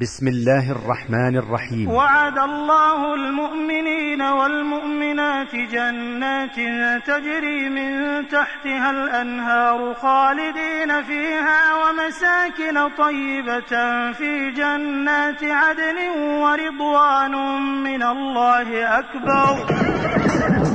بسم الله الرحمن الرحيم وعد الله المؤمنين والمؤمنات جنات تجري من تحتها الأنهار خالدين فيها ومساكن طيبة في جنات عدن ورضوان من الله أكبر.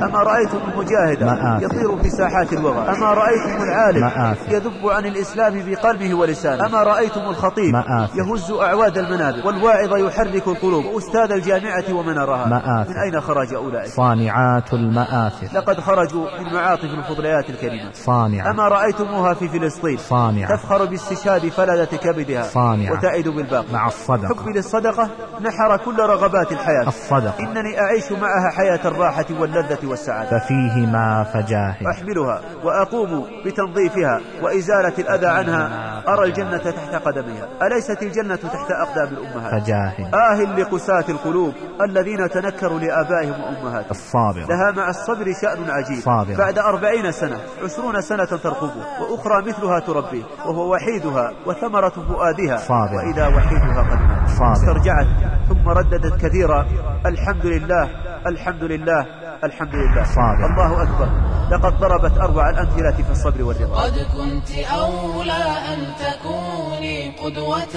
أما رأيتم المجاهد يطير في ساحات الوغى. أما رأيتم العالم يذب عن الإسلام بقلبه ولسانه. أما رأيتم الخطيب يهز أعواد المنابر. والواعظ يحرك القلوب. وأستاذ الجامعة ومنارها مآثر من أين خرج أولئك؟ صانعات المآثر لقد خرجوا من معاطف الفضليات الكريمة. صانعة. أما رأيتموها في فلسطين. صانعة. تفخر باستشهاد فلذة كبدها. صانعة. وتعد بالباقي. مع الصدقة. حبي للصدقة نحر كل رغبات الحياة. الصدقة. إنني أعيش معها حياة الراحة واللذة والسعادة. ففيهما فجاهد أحملها وأقوم بتنظيفها وإزالة الأذى عنها. أرى الجنة تحت قدميها. أليست الجنة تحت أقدام الأمهات؟ فجاهد آه لقساة القلوب الذين تنكروا لآبائهم وأمهاتهم. الصابر لها مع الصبر شأن عجيب. صابرة. بعد أربعين سنة عشرون سنة ترقبه وأخرى مثلها تربيه وهو وحيدها وثمرة فؤادها. صابرة. وإذا وحيدها قد مات. استرجعت ثم رددت كثيرا. الحمد لله الحمد لله. الحمد لله. صابرة. الله أكبر. لقد ضربت أروع الأمثلة في الصبر والرضا. قد كنت أولى أن تكوني قدوة.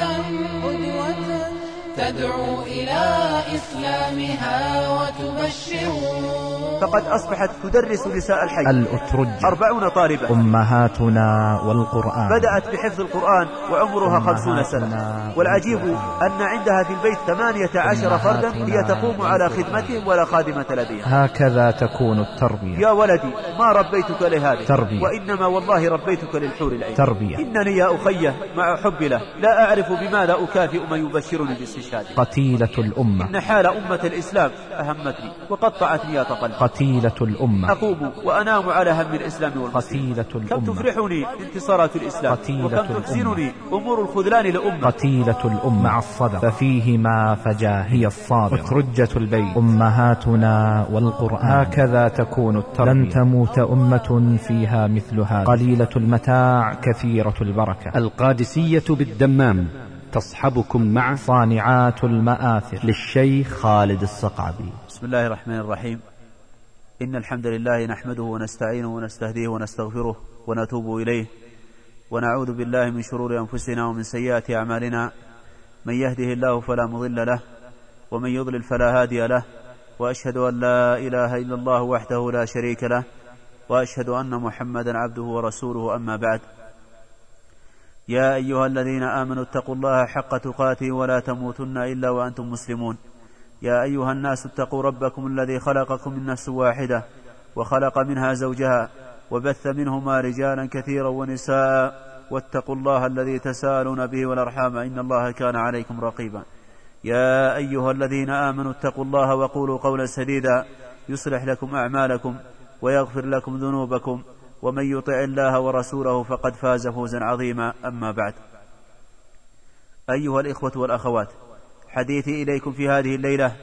تدعو إلى إسلامها وتبشر. فقد أصبحت تدرس نساء الحي. الأترج أربعون طالبة أمهاتنا والقرآن. بدأت بحفظ القرآن وعمرها خمسون سنة. والعجيب أن عندها في البيت ثمانية عشر فردا هي تقوم على خدمتهم ولا خادمة لديها هكذا تكون التربية. يا ولدي ما ربيتك لهذا تربية. وإنما والله ربيتك للحور العين. تربية. إنني يا أخي مع حبي له. لا أعرف بماذا أكافئ من يبشرني باستشهاده قتيلة الأمة. إن حال أمة الإسلام أهمتني وقطعتني يا قلبي قتيلة الأمة. أقوم وأنام على هم الإسلام والمسلمين. قتيلة كم الأمة تفرحني انتصارات الإسلام. قتيلة وكم الأمة. تحزنني أمور الخذلان لأمة قتيلة الأمة. مع الصدقة ففيهما فجاه هي الصابرة. أترجة البيت. أمهاتنا والقرآن. هكذا تكون التربية. لن تموت أمة فيها مثلها. قليلة المتاع كثيرة البركة. القادسية بالدمام. تصحبكم مع صانعات المآثر. للشيخ خالد الصقعبي. بسم الله الرحمن الرحيم. إن الحمد لله نحمده ونستعينه ونستهديه ونستغفره ونتوب إليه. ونعوذ بالله من شرور أنفسنا ومن سيئات أعمالنا. من يهده الله فلا مضل له ومن يضلل فلا هادي له. وأشهد أن لا إله إلا الله وحده لا شريك له. وأشهد أن محمدا عبده ورسوله أما بعد. يا أيها الذين آمنوا اتقوا الله حق تقاته ولا تموتن إلا وأنتم مسلمون. يا أيها الناس اتقوا ربكم الذي خلقكم من نفس واحدة وخلق منها زوجها وبث منهما رجالا كثيرا ونساء واتقوا الله الذي تساءلون به والأرحام إن الله كان عليكم رقيبا. يا أيها الذين آمنوا اتقوا الله وقولوا قولا سديدا يصلح لكم أعمالكم ويغفر لكم ذنوبكم ومن يطع الله ورسوله فقد فاز فوزا عظيما. أما بعد. أيها الإخوة والأخوات حديثي إليكم في هذه الليلة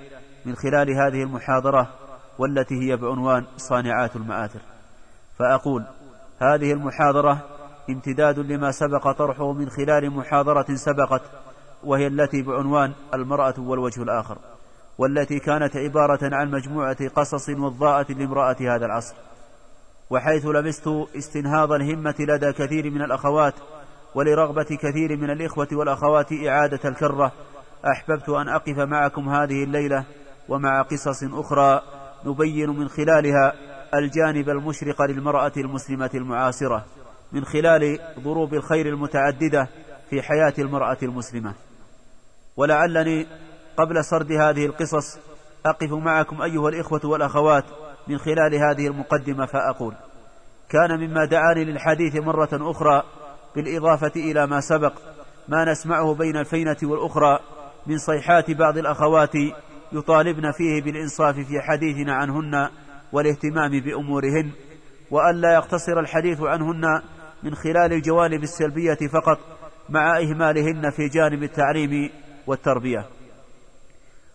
من خلال هذه المحاضرة والتي هي بعنوان صانعات المآثر. فأقول هذه المحاضرة امتداد لما سبق طرحه من خلال محاضرة سبقت وهي التي بعنوان المرأة والوجه الآخر والتي كانت عبارة عن مجموعة قصص وضاءة لامرأة هذا العصر. وحيث لمست استنهاض الهمة لدى كثير من الأخوات ولرغبة كثير من الإخوة والأخوات إعادة الكرة أحببت أن أقف معكم هذه الليلة ومع قصص أخرى نبين من خلالها الجانب المشرق للمرأة المسلمة المعاصرة من خلال ضروب الخير المتعددة في حياة المرأة المسلمة. ولعلني قبل سرد هذه القصص أقف معكم أيها الإخوة والأخوات من خلال هذه المقدمة فأقول كان مما دعاني للحديث مرة أخرى بالإضافة إلى ما سبق ما نسمعه بين الفينة والأخرى من صيحات بعض الأخوات يطالبن فيه بالإنصاف في حديثنا عنهن والاهتمام بأمورهن وألا يقتصر الحديث عنهن من خلال الجوانب السلبية فقط مع إهمالهن في جانب التعليم والتربية.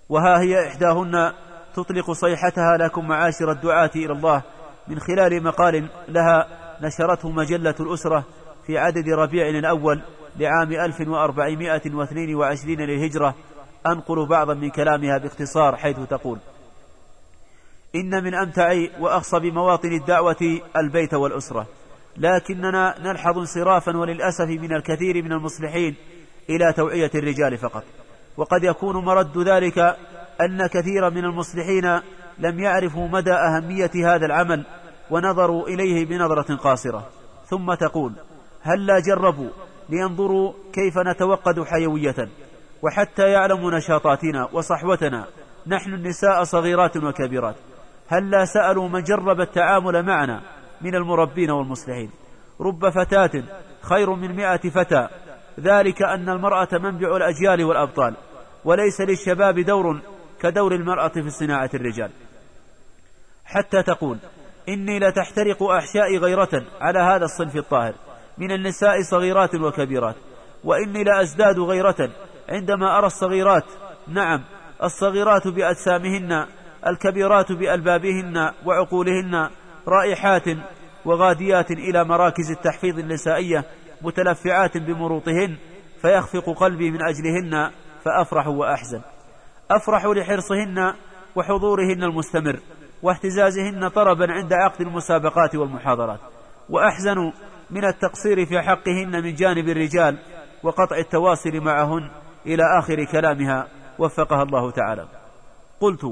وها هي إحداهن تطلق صيحتها لكم معاشر الدعاة إلى الله من خلال مقال لها نشرته مجلة الأسرة في عدد ربيع الأول لعام 1422 للهجرة أنقل بعضا من كلامها باختصار حيث تقول إن من أمتع وأخصب مواطن الدعوة البيت والأسرة لكننا نلحظ انصرافا وللأسف من الكثير من المصلحين إلى توعية الرجال فقط وقد يكون مرد ذلك أن كثيرا من المصلحين لم يعرفوا مدى أهمية هذا العمل ونظروا إليه بنظرة قاصرة. ثم تقول هل لا جربوا لينظروا كيف نتوقد حيوية؟ وحتى يعلموا نشاطاتنا وصحوتنا نحن النساء صغيرات وكبيرات. هل لا سألوا من جرب التعامل معنا من المربين والمصلحين؟ رب فتاة خير من مئة فتى ذلك أن المرأة منبع الأجيال والأبطال وليس للشباب دور كدور المرأة في صناعة الرجال. حتى تقول إني لتحترق أحشائي غيرة على هذا الصنف الطاهر من النساء صغيرات وكبيرات وإني لأزداد غيرة عندما أرى الصغيرات. نعم الصغيرات بأجسامهن الكبيرات بألبابهن وعقولهن رائحات وغاديات إلى مراكز التحفيظ النسائية متلفعات بمروطهن فيخفق قلبي من أجلهن فأفرح وأحزن. أفرح لحرصهن وحضورهن المستمر واهتزازهن طربا عند عقد المسابقات والمحاضرات. وأحزن من التقصير في حقهن من جانب الرجال وقطع التواصل معهن إلى آخر كلامها وفقها الله تعالى. قلت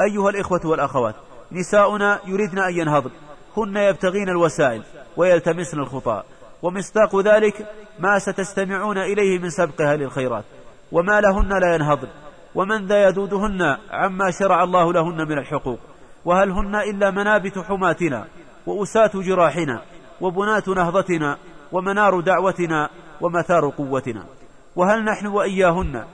أيها الإخوة والأخوات نساؤنا يريدن أن ينهضن هن يبتغين الوسائل ويلتمسن الخطى ومصداق ذلك ما ستستمعون إليه من سبقها للخيرات. وما لهن لا ينهضن ومن ذا يدودهن عما شرع الله لهن من الحقوق. وهل هن إلا منابت حماتنا وأساة جراحنا وبنات نهضتنا ومنار دعوتنا ومثار قوتنا. وهل نحن وإياهن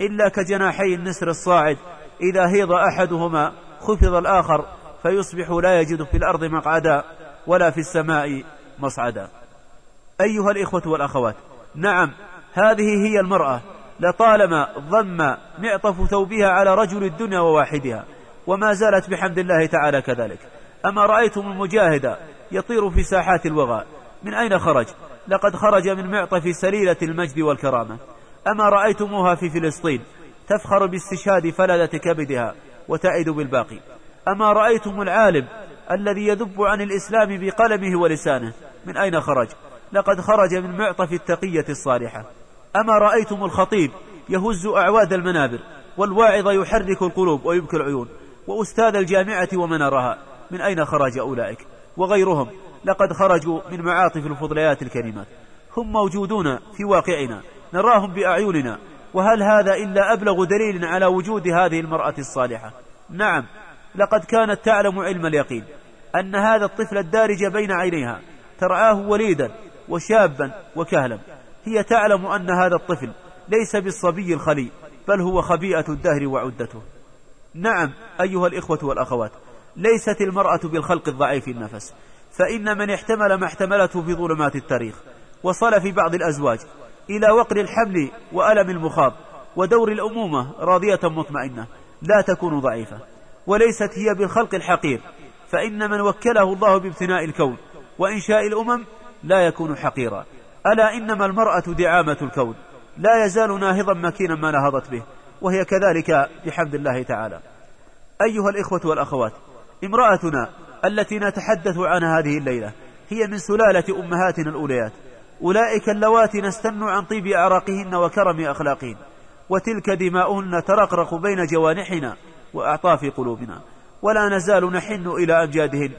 إلا كجناحي النسر الصاعد إذا هيض أحدهما خفض الآخر فيصبح لا يجد في الأرض مقعدا ولا في السماء مصعدا. أيها الإخوة والأخوات نعم هذه هي المرأة لطالما ضم معطف ثوبها على رجل الدنيا وواحدها وما زالت بحمد الله تعالى كذلك. أما رأيتم المجاهد يطير في ساحات الوغى من أين خرج؟ لقد خرج من معطف سليلة المجد والكرامة. أما رأيتموها في فلسطين تفخر باستشهاد فلذة كبدها وتعد بالباقي. أما رأيتم العالم الذي يذب عن الإسلام بقلمه ولسانه من أين خرج؟ لقد خرج من معطف التقية الصالحة. أما رأيتم الخطيب يهز أعواد المنابر والواعظ يحرك القلوب ويبكي العيون. وأستاذ الجامعة ومنارها من أين خرج أولئك؟ وغيرهم لقد خرجوا من معاطف الفضليات الكريمات. هم موجودون في واقعنا. نراهم بأعيننا. وهل هذا إلا أبلغ دليل على وجود هذه المرأة الصالحة؟ نعم. لقد كانت تعلم علم اليقين أن هذا الطفل الدارج بين عينيها. ترعاه وليدا وشابا وكهلا. هي تعلم أن هذا الطفل ليس بالصبي الخلي بل هو خبيئة الدهر وعدته. نعم أيها الإخوة والأخوات ليست المرأة بالخلق الضعيف النفس فإن من احتمل ما احتملته في ظلمات التاريخ وصل في بعض الأزواج إلى وقر الحمل وألم المخاض ودور الأمومة راضية مطمئنة لا تكون ضعيفة. وليست هي بالخلق الحقير فإن من وكله الله بابتناء الكون وإنشاء الأمم لا يكون حقيرا. ألا إنما المرأة دعامة الكون. لا يزال ناهضا مكينا ما نهضت به وهي كذلك بحمد الله تعالى. أيها الإخوة والأخوات امرأتنا التي نتحدث عنها هذه الليلة هي من سلالة أمهاتنا الأوليات. أولئك اللواتي نستن عن طيب أعراقهن وكرم أخلاقهن وتلك دماؤهن ترقرق بين جوانحنا وأعطاف قلوبنا. ولا نزال نحن إلى أمجادهن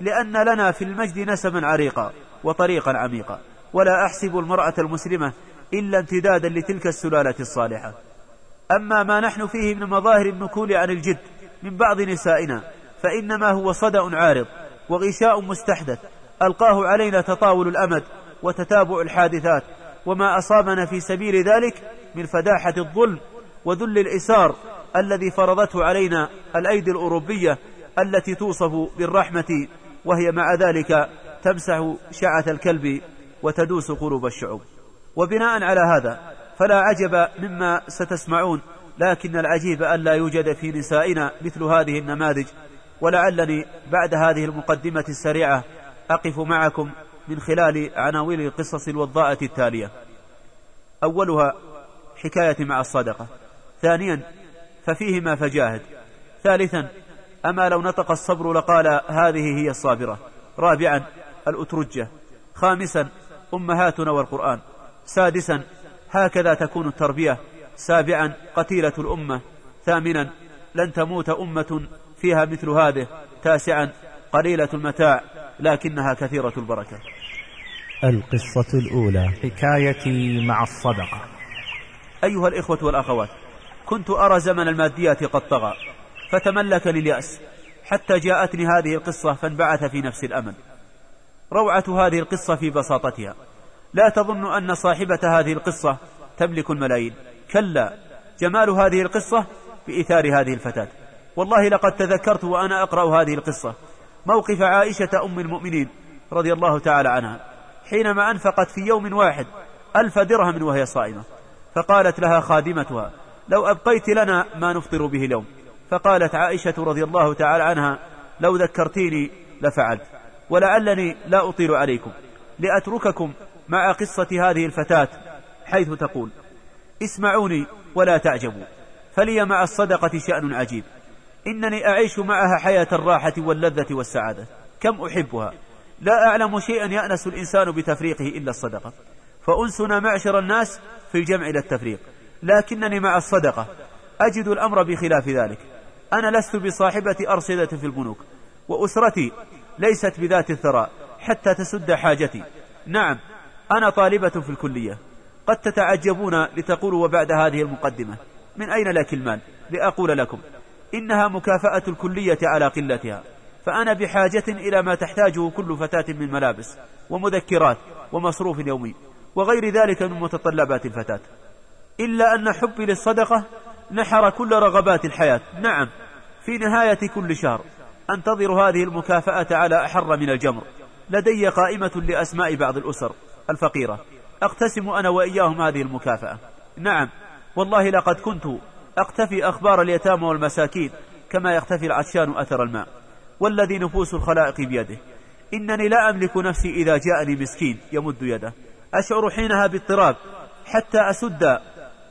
لأن لنا في المجد نسبا عريقا وطريقا عميقا. ولا أحسب المرأة المسلمة إلا امتدادا لتلك السلالة الصالحة. أما ما نحن فيه من مظاهر النكول عن الجد من بعض نسائنا فإنما هو صدأ عارض وغشاء مستحدث ألقاه علينا تطاول الأمد وتتابع الحادثات وما أصابنا في سبيل ذلك من فداحة الظلم وذل الإسار الذي فرضته علينا الأيدي الأوروبية التي توصف بالرحمة وهي مع ذلك تمسح شعث الكلب وتدوس قلوب الشعوب. وبناء على هذا فلا عجب مما ستسمعون لكن العجيب أن لا يوجد في نسائنا مثل هذه النماذج. ولعلني بعد هذه المقدمة السريعة أقف معكم من خلال عناوين القصص الوضاءة التالية. أولها حكاية مع الصدقة. ثانيا ففيهما فجاهد. ثالثا أما لو نطق الصبر لقال هذه هي الصابرة. رابعا الأترجة. خامسا أمهاتنا والقرآن. سادسا هكذا تكون التربية. سابعا قتيلة الأمة. ثامنا لن تموت أمة فيها مثل هذه. تاسعا قليلة المتاع لكنها كثيرة البركة. القصة الأولى. حكايتي مع الصدقة. أيها الإخوة والأخوات كنت أرى زمن الماديات قد طغى فتملكني اليأس حتى جاءتني هذه القصة فانبعث في نفس الأمل. روعة هذه القصة في بساطتها. لا تظن أن صاحبة هذه القصة تملك الملايين. كلا جمال هذه القصة بإثار هذه الفتاة. والله لقد تذكرت وأنا أقرأ هذه القصة. موقف عائشة أم المؤمنين رضي الله تعالى عنها. حينما أنفقت في يوم واحد ألف درهم وهي صائمة. فقالت لها خادمتها لو أبقيت لنا ما نفطر به اليوم. فقالت عائشة رضي الله تعالى عنها لو ذكرتيني لفعلت. ولعلني لا أطيل عليكم لأترككم مع قصة هذه الفتاة حيث تقول اسمعوني ولا تعجبوا فلي مع الصدقة شأن عجيب إنني أعيش معها حياة الراحة واللذة والسعادة كم أحبها لا أعلم شيئا يأنس الإنسان بتفريقه إلا الصدقة فأنسنا معشر الناس في الجمع إلى التفريق لكنني مع الصدقة أجد الأمر بخلاف ذلك أنا لست بصاحبة أرصدة في البنوك وأسرتي ليست بذات الثراء حتى تسد حاجتي. نعم أنا طالبة في الكلية. قد تتعجبون لتقولوا وبعد هذه المقدمة. من أين لك المال؟ لأقول لكم. إنها مكافأة الكلية على قلتها. فأنا بحاجة إلى ما تحتاجه كل فتاة من ملابس ومذكرات ومصروف يومي وغير ذلك من متطلبات الفتاة. إلا أن حبي للصدقة نحر كل رغبات الحياة. نعم في نهاية كل شهر. أنتظر هذه المكافأة على أحر من الجمر. لدي قائمة لأسماء بعض الأسر الفقيرة. أقتسم أنا وإياهم هذه المكافأة. نعم والله لقد كنت أقتفي أخبار اليتامى والمساكين كما يختفي العطشان أثر الماء والذي نفوس الخلائق بيده. إنني لا أملك نفسي إذا جاءني مسكين يمد يده. أشعر حينها باضطراب حتى أسد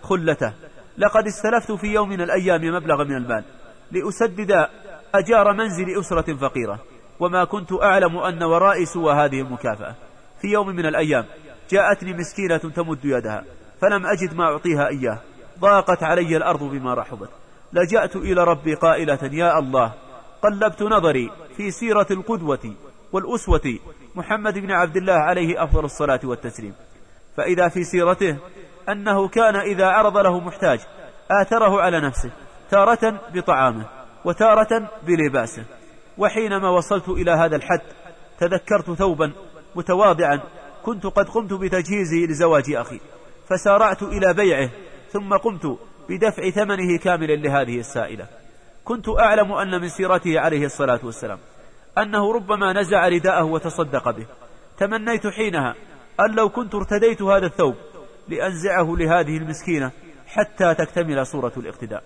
خلته. لقد استلفت في يوم من الأيام مبلغ من المال لأسدد أجار منزل أسرة فقيرة وما كنت أعلم أن ورائي سوى هذه المكافأة. في يوم من الأيام جاءتني مسكينة تمد يدها فلم أجد ما أعطيها إياه. ضاقت علي الأرض بما رحبت. لجأت إلى ربي قائلة يا الله قلبت نظري في سيرة القدوة والأسوة محمد بن عبد الله عليه أفضل الصلاة والتسليم. فإذا في سيرته أنه كان إذا عرض له محتاج آثره على نفسه تارة بطعامه. وتارة بلباسه. وحينما وصلت إلى هذا الحد تذكرت ثوبا متواضعا. كنت قد قمت بتجهيزه لزواج أخي. فسارعت إلى بيعه ثم قمت بدفع ثمنه كاملا لهذه السائلة. كنت أعلم أن من سيرته عليه الصلاة والسلام أنه ربما نزع رداءه وتصدق به. تمنيت حينها أن لو كنت ارتديت هذا الثوب لأنزعه لهذه المسكينة حتى تكتمل صورة الاقتداء.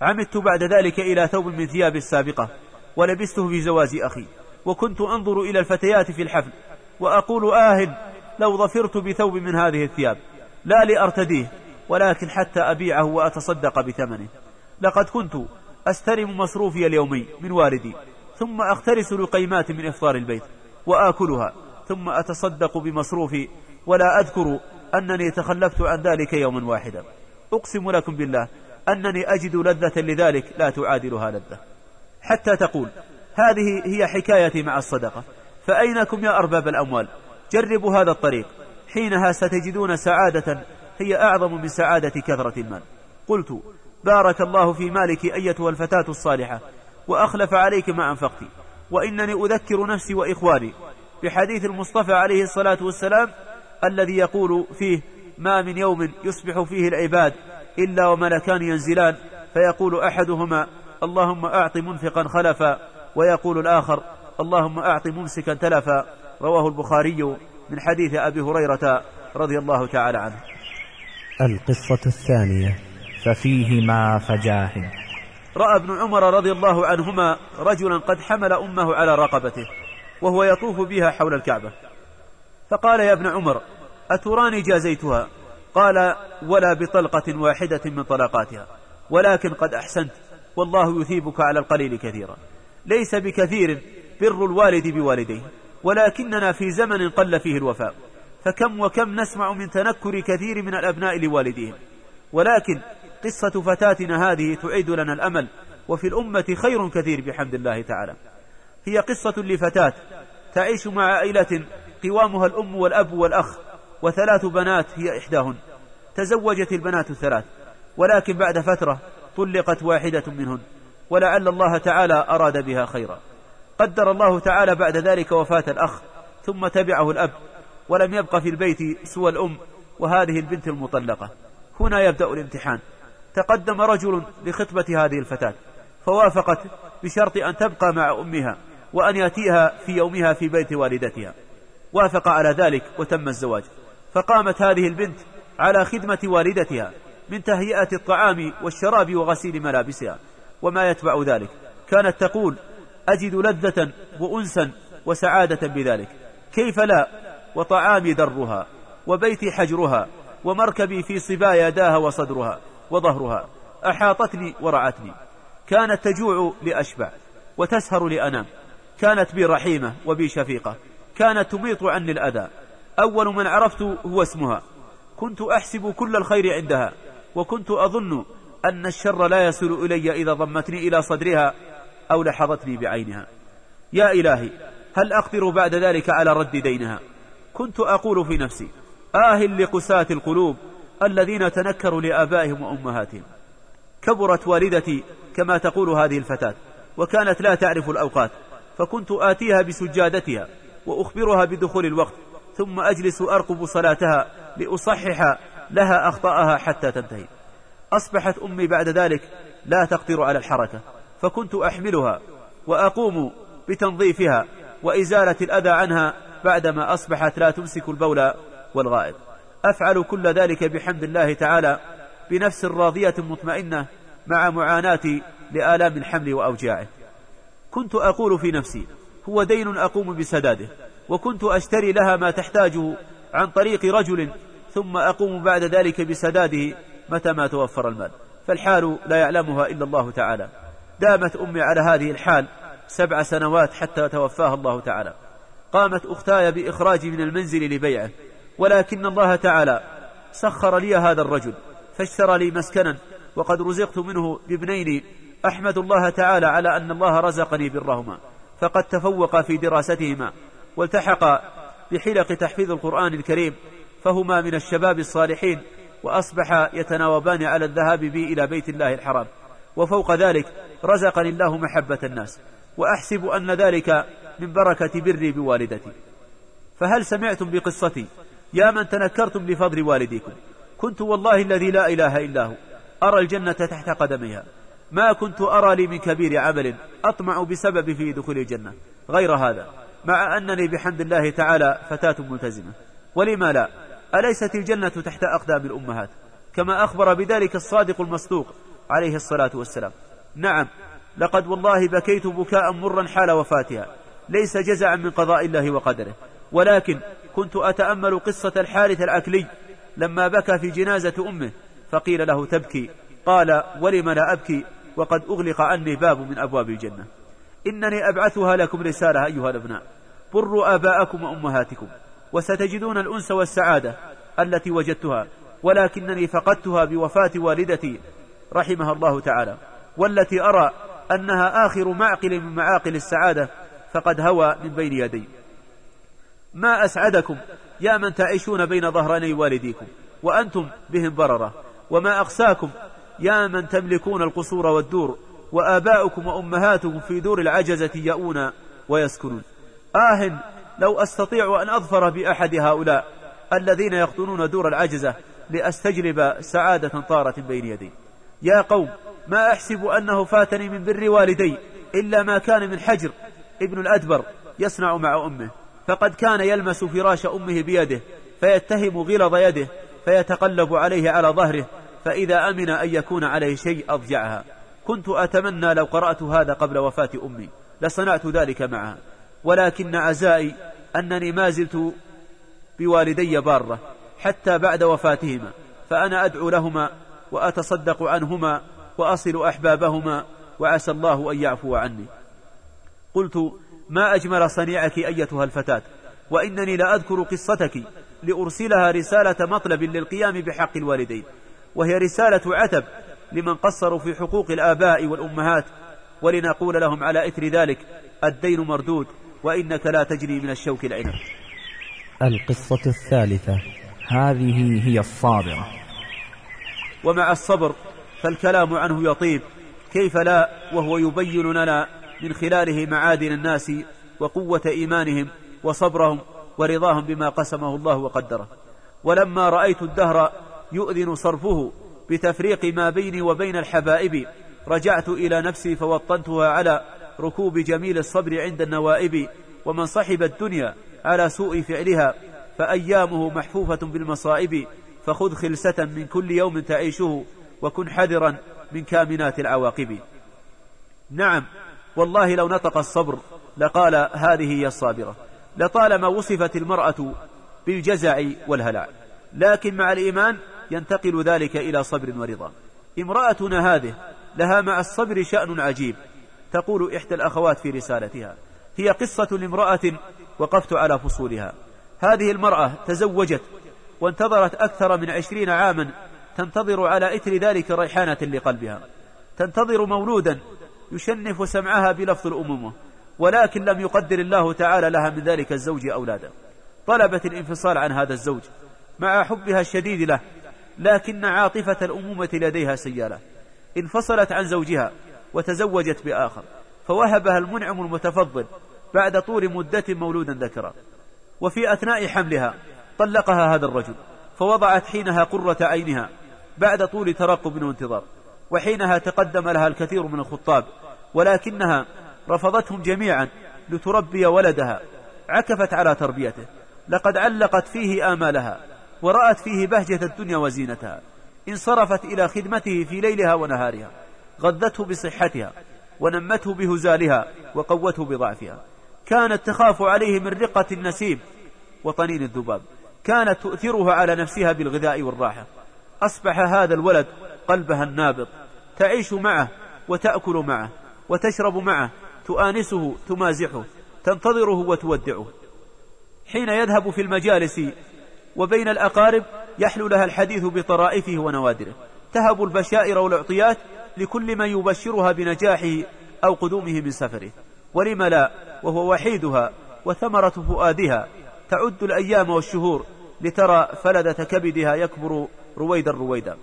عمدت بعد ذلك إلى ثوب من ثيابي السابقة ولبسته في زواج أخي وكنت أنظر إلى الفتيات في الحفل وأقول آه لو ظفرت بثوب من هذه الثياب لا لأرتديه ولكن حتى أبيعه وأتصدق بثمنه. لقد كنت أستلم مصروفي اليومي من والدي ثم أخترس لقيمات من إفطار البيت وآكلها ثم أتصدق بمصروفي ولا أذكر أنني تخلفت عن ذلك يوما واحدا. أقسم لكم بالله أنني أجد لذة لذلك لا تعادلها لذة. حتى تقول هذه هي حكايتي مع الصدقة. فأينكم يا أرباب الأموال؟ جربوا هذا الطريق. حينها ستجدون سعادة هي أعظم من سعادة كثرة المال. قلت بارك الله في مالك أيتها الفتاة الصالحة وأخلف عليك ما أنفقت. وإنني أذكر نفسي وإخواني بحديث المصطفى عليه الصلاة والسلام الذي يقول فيه ما من يوم يصبح فيه العباد إلا وملكان ينزلان. فيقول أحدهما اللهم أعط منفقا خلفا. ويقول الآخر اللهم أعط ممسكا تلفا. رواه البخاري من حديث أبي هريرة رضي الله تعالى عنه. القصة الثانية ففيهما فجاهد رأى ابن عمر رضي الله عنهما رجلا قد حمل أمه على رقبته وهو يطوف بها حول الكعبة. فقال يا ابن عمر أتراني جازيتها؟ قال ولا بطلقة واحدة من طلقاتها ولكن قد أحسنت والله يثيبك على القليل كثيرا. ليس بكثير بر الوالد بوالديه ولكننا في زمن قل فيه الوفاء فكم وكم نسمع من تنكر كثير من الأبناء لوالديهم. ولكن قصة فتاتنا هذه تعيد لنا الأمل وفي الأمة خير كثير بحمد الله تعالى. هي قصة لفتاة تعيش مع عائلة قوامها الأم والأب والأخ وثلاث بنات هي إحداهن. تزوجت البنات الثلاث ولكن بعد فترة طلقت واحدة منهن ولعل الله تعالى أراد بها خيرا. قدر الله تعالى بعد ذلك وفاة الأخ ثم تبعه الأب ولم يبق في البيت سوى الأم وهذه البنت المطلقة. هنا يبدأ الامتحان. تقدم رجل لخطبة هذه الفتاة فوافقت بشرط أن تبقى مع أمها وأن يأتيها في يومها في بيت والدتها. وافق على ذلك وتم الزواج. فقامت هذه البنت على خدمة والدتها من تهيئة الطعام والشراب وغسيل ملابسها وما يتبع ذلك. كانت تقول أجد لذة وأنسا وسعادة بذلك. كيف لا؟ وطعامي درها وبيتي حجرها ومركبي في صبا يداها وصدرها وظهرها. أحاطتني ورعتني. كانت تجوع لأشبع وتسهر لأنام. كانت بي رحيمة وبي شفيقة. كانت تميط عني الأذى. أول من عرفت هو اسمها. كنت أحسب كل الخير عندها وكنت أظن أن الشر لا يصل إلي إذا ضمتني إلى صدرها أو لحظتني بعينها. يا إلهي هل أقدر بعد ذلك على رد دينها؟ كنت أقول في نفسي آه لقساة القلوب الذين تنكروا لآبائهم وأمهاتهم. كبرت والدتي كما تقول هذه الفتاة وكانت لا تعرف الأوقات فكنت آتيها بسجادتها وأخبرها بدخول الوقت ثم أجلس أرقب صلاتها لأصحح لها أخطاءها حتى تنتهي. أصبحت أمي بعد ذلك لا تقدر على الحركة فكنت أحملها وأقوم بتنظيفها وإزالة الأذى عنها بعدما أصبحت لا تمسك البول والغائط. أفعل كل ذلك بحمد الله تعالى بنفس راضية مطمئنة مع معاناتي لآلام الحمل وأوجاعه. كنت أقول في نفسي هو دين أقوم بسداده. وكنت أشتري لها ما تحتاجه عن طريق رجل ثم أقوم بعد ذلك بسداده متى ما توفر المال. فالحال لا يعلمها إلا الله تعالى. دامت أمي على هذه الحال سبع سنوات حتى توفاها الله تعالى. قامت أختاي بإخراجي من المنزل لبيعه. ولكن الله تعالى سخر لي هذا الرجل فاشترى لي مسكنا وقد رزقت منه بابنين. أحمد الله تعالى على أن الله رزقني برهما فقد تفوق في دراستهما. والتحق بحلق تحفيظ القرآن الكريم فهما من الشباب الصالحين وأصبحا يتناوبان على الذهاب بي إلى بيت الله الحرام. وفوق ذلك رزقني الله محبة الناس وأحسب أن ذلك من بركة بري بوالدتي. فهل سمعتم بقصتي؟ يا من تنكرتم لفضل والديكم. كنت والله الذي لا إله إلا هو أرى الجنة تحت قدميها. ما كنت أرى لي من كبير عمل أطمع بسبب في دخول الجنة غير هذا. مع أنني بحمد الله تعالى فتاة ملتزمة. ولما لا؟ أليست الجنة تحت أقدام الأمهات؟ كما أخبر بذلك الصادق المصدوق عليه الصلاة والسلام. نعم لقد والله بكيت بكاء مرا حال وفاتها. ليس جزعا من قضاء الله وقدره. ولكن كنت أتأمل قصة الحارث العكلي لما بكى في جنازة أمه فقيل له تبكي. قال ولم لا أبكي؟ وقد أغلق عني باب من أبواب الجنة. إنني أبعثها لكم رسالة أيها الأبناء. بروا آباءكم وأمهاتكم وستجدون الأنس والسعادة التي وجدتها ولكنني فقدتها بوفاة والدتي رحمها الله تعالى. والتي أرى أنها آخر معقل من معاقل السعادة فقد هوى من بين يدي. ما أسعدكم يا من تعيشون بين ظهراني والديكم وأنتم بهم بررة وما أقساكم يا من تملكون القصور والدور وآباؤكم وأمهاتكم في دور العجزة يأون ويسكنون. آه لو أستطيع أن أظفر بأحد هؤلاء الذين يقطنون دور العجزة لأستجلب سعادة طارت بين يدي. يا قوم ما أحسب أنه فاتني من بر والدي إلا ما كان من حجر ابن الأدبر يصنع مع أمه. فقد كان يلمس فراش أمه بيده فيتهم غلظ يده فيتقلب عليه على ظهره فإذا أمن أن يكون عليه شيء أضجعها. كنت أتمنى لو قرأت هذا قبل وفاة أمي لصنعت ذلك معها. ولكن عزائي أنني ما زلت بوالدي بارة حتى بعد وفاتهما فأنا أدعو لهما وأتصدق عنهما وأصل أحبابهما وعسى الله أن يعفو عني. قلت ما أجمل صنيعك أيتها الفتاة وإنني لأذكر قصتك لأرسلها رسالة مطلب للقيام بحق الوالدين وهي رسالة عتب لمن قصروا في حقوق الآباء والأمهات ولنقول لهم على إثر ذلك الدين مردود وإنك لا تجري من الشوك العنب. القصة الثالثة. هذه هي الصابرة. ومع الصبر فالكلام عنه يطيب كيف لا؟ وهو يبين لنا من خلاله معادن الناس وقوة إيمانهم وصبرهم ورضاهم بما قسمه الله وقدره. ولما رأيت الدهر يؤذن صرفه بتفريق ما بيني وبين الحبائب. رجعت إلى نفسي فوطنتها على ركوب جميل الصبر عند النوائب. ومن صحب الدنيا على سوء فعلها فأيامه محفوفة بالمصائب. فخذ خلسة من كل يوم تعيشه وكن حذرا من كامنات العواقب. نعم والله لو نطق الصبر لقال هذه هي الصابرة. لطالما وصفت المرأة بالجزع والهلع. لكن مع الإيمان ينتقل ذلك إلى صبر ورضا. امرأتنا هذه لها مع الصبر شأن عجيب. تقول إحدى الأخوات في رسالتها هي قصة لامرأة وقفت على فصولها. هذه المرأة تزوجت وانتظرت أكثر من عشرين عاما تنتظر على إثر ذلك ريحانة لقلبها. تنتظر مولودا يشنف سمعها بلفظ الأمومة ولكن لم يقدر الله تعالى لها من ذلك الزوج أولادا. طلبت الانفصال عن هذا الزوج مع حبها الشديد له لكن عاطفة الأمومة لديها سيالة. انفصلت عن زوجها وتزوجت بآخر. فوهبها المنعم المتفضل بعد طول مدة مولودا ذكرا. وفي أثناء حملها طلقها هذا الرجل. فوضعت حينها قرة عينها بعد طول ترقب وانتظار. وحينها تقدم لها الكثير من الخطاب. ولكنها رفضتهم جميعا لتربي ولدها. عكفت على تربيته. لقد علقت فيه آمالها. ورأت فيه بهجة الدنيا وزينتها. انصرفت إلى خدمته في ليلها ونهارها. غذته بصحتها. ونمته بهزالها. وقوته بضعفها. كانت تخاف عليه من رقة النسيم وطنين الذباب. كانت تؤثره على نفسها بالغذاء والراحة. أصبح هذا الولد قلبها النابض. تعيش معه وتأكل معه وتشرب معه. تؤانسه تمازحه تنتظره وتودعه. حين يذهب في المجالس وبين الأقارب يحلو لها الحديث بطرائفه ونوادره. تهب البشائر والأعطيات لكل من يبشرها بنجاحه أو قدومه من سفره. ولم لا؟ وهو وحيدها وثمرة فؤادها. تعد الأيام والشهور لترى فلدة كبدها يكبر رويدا رويدا.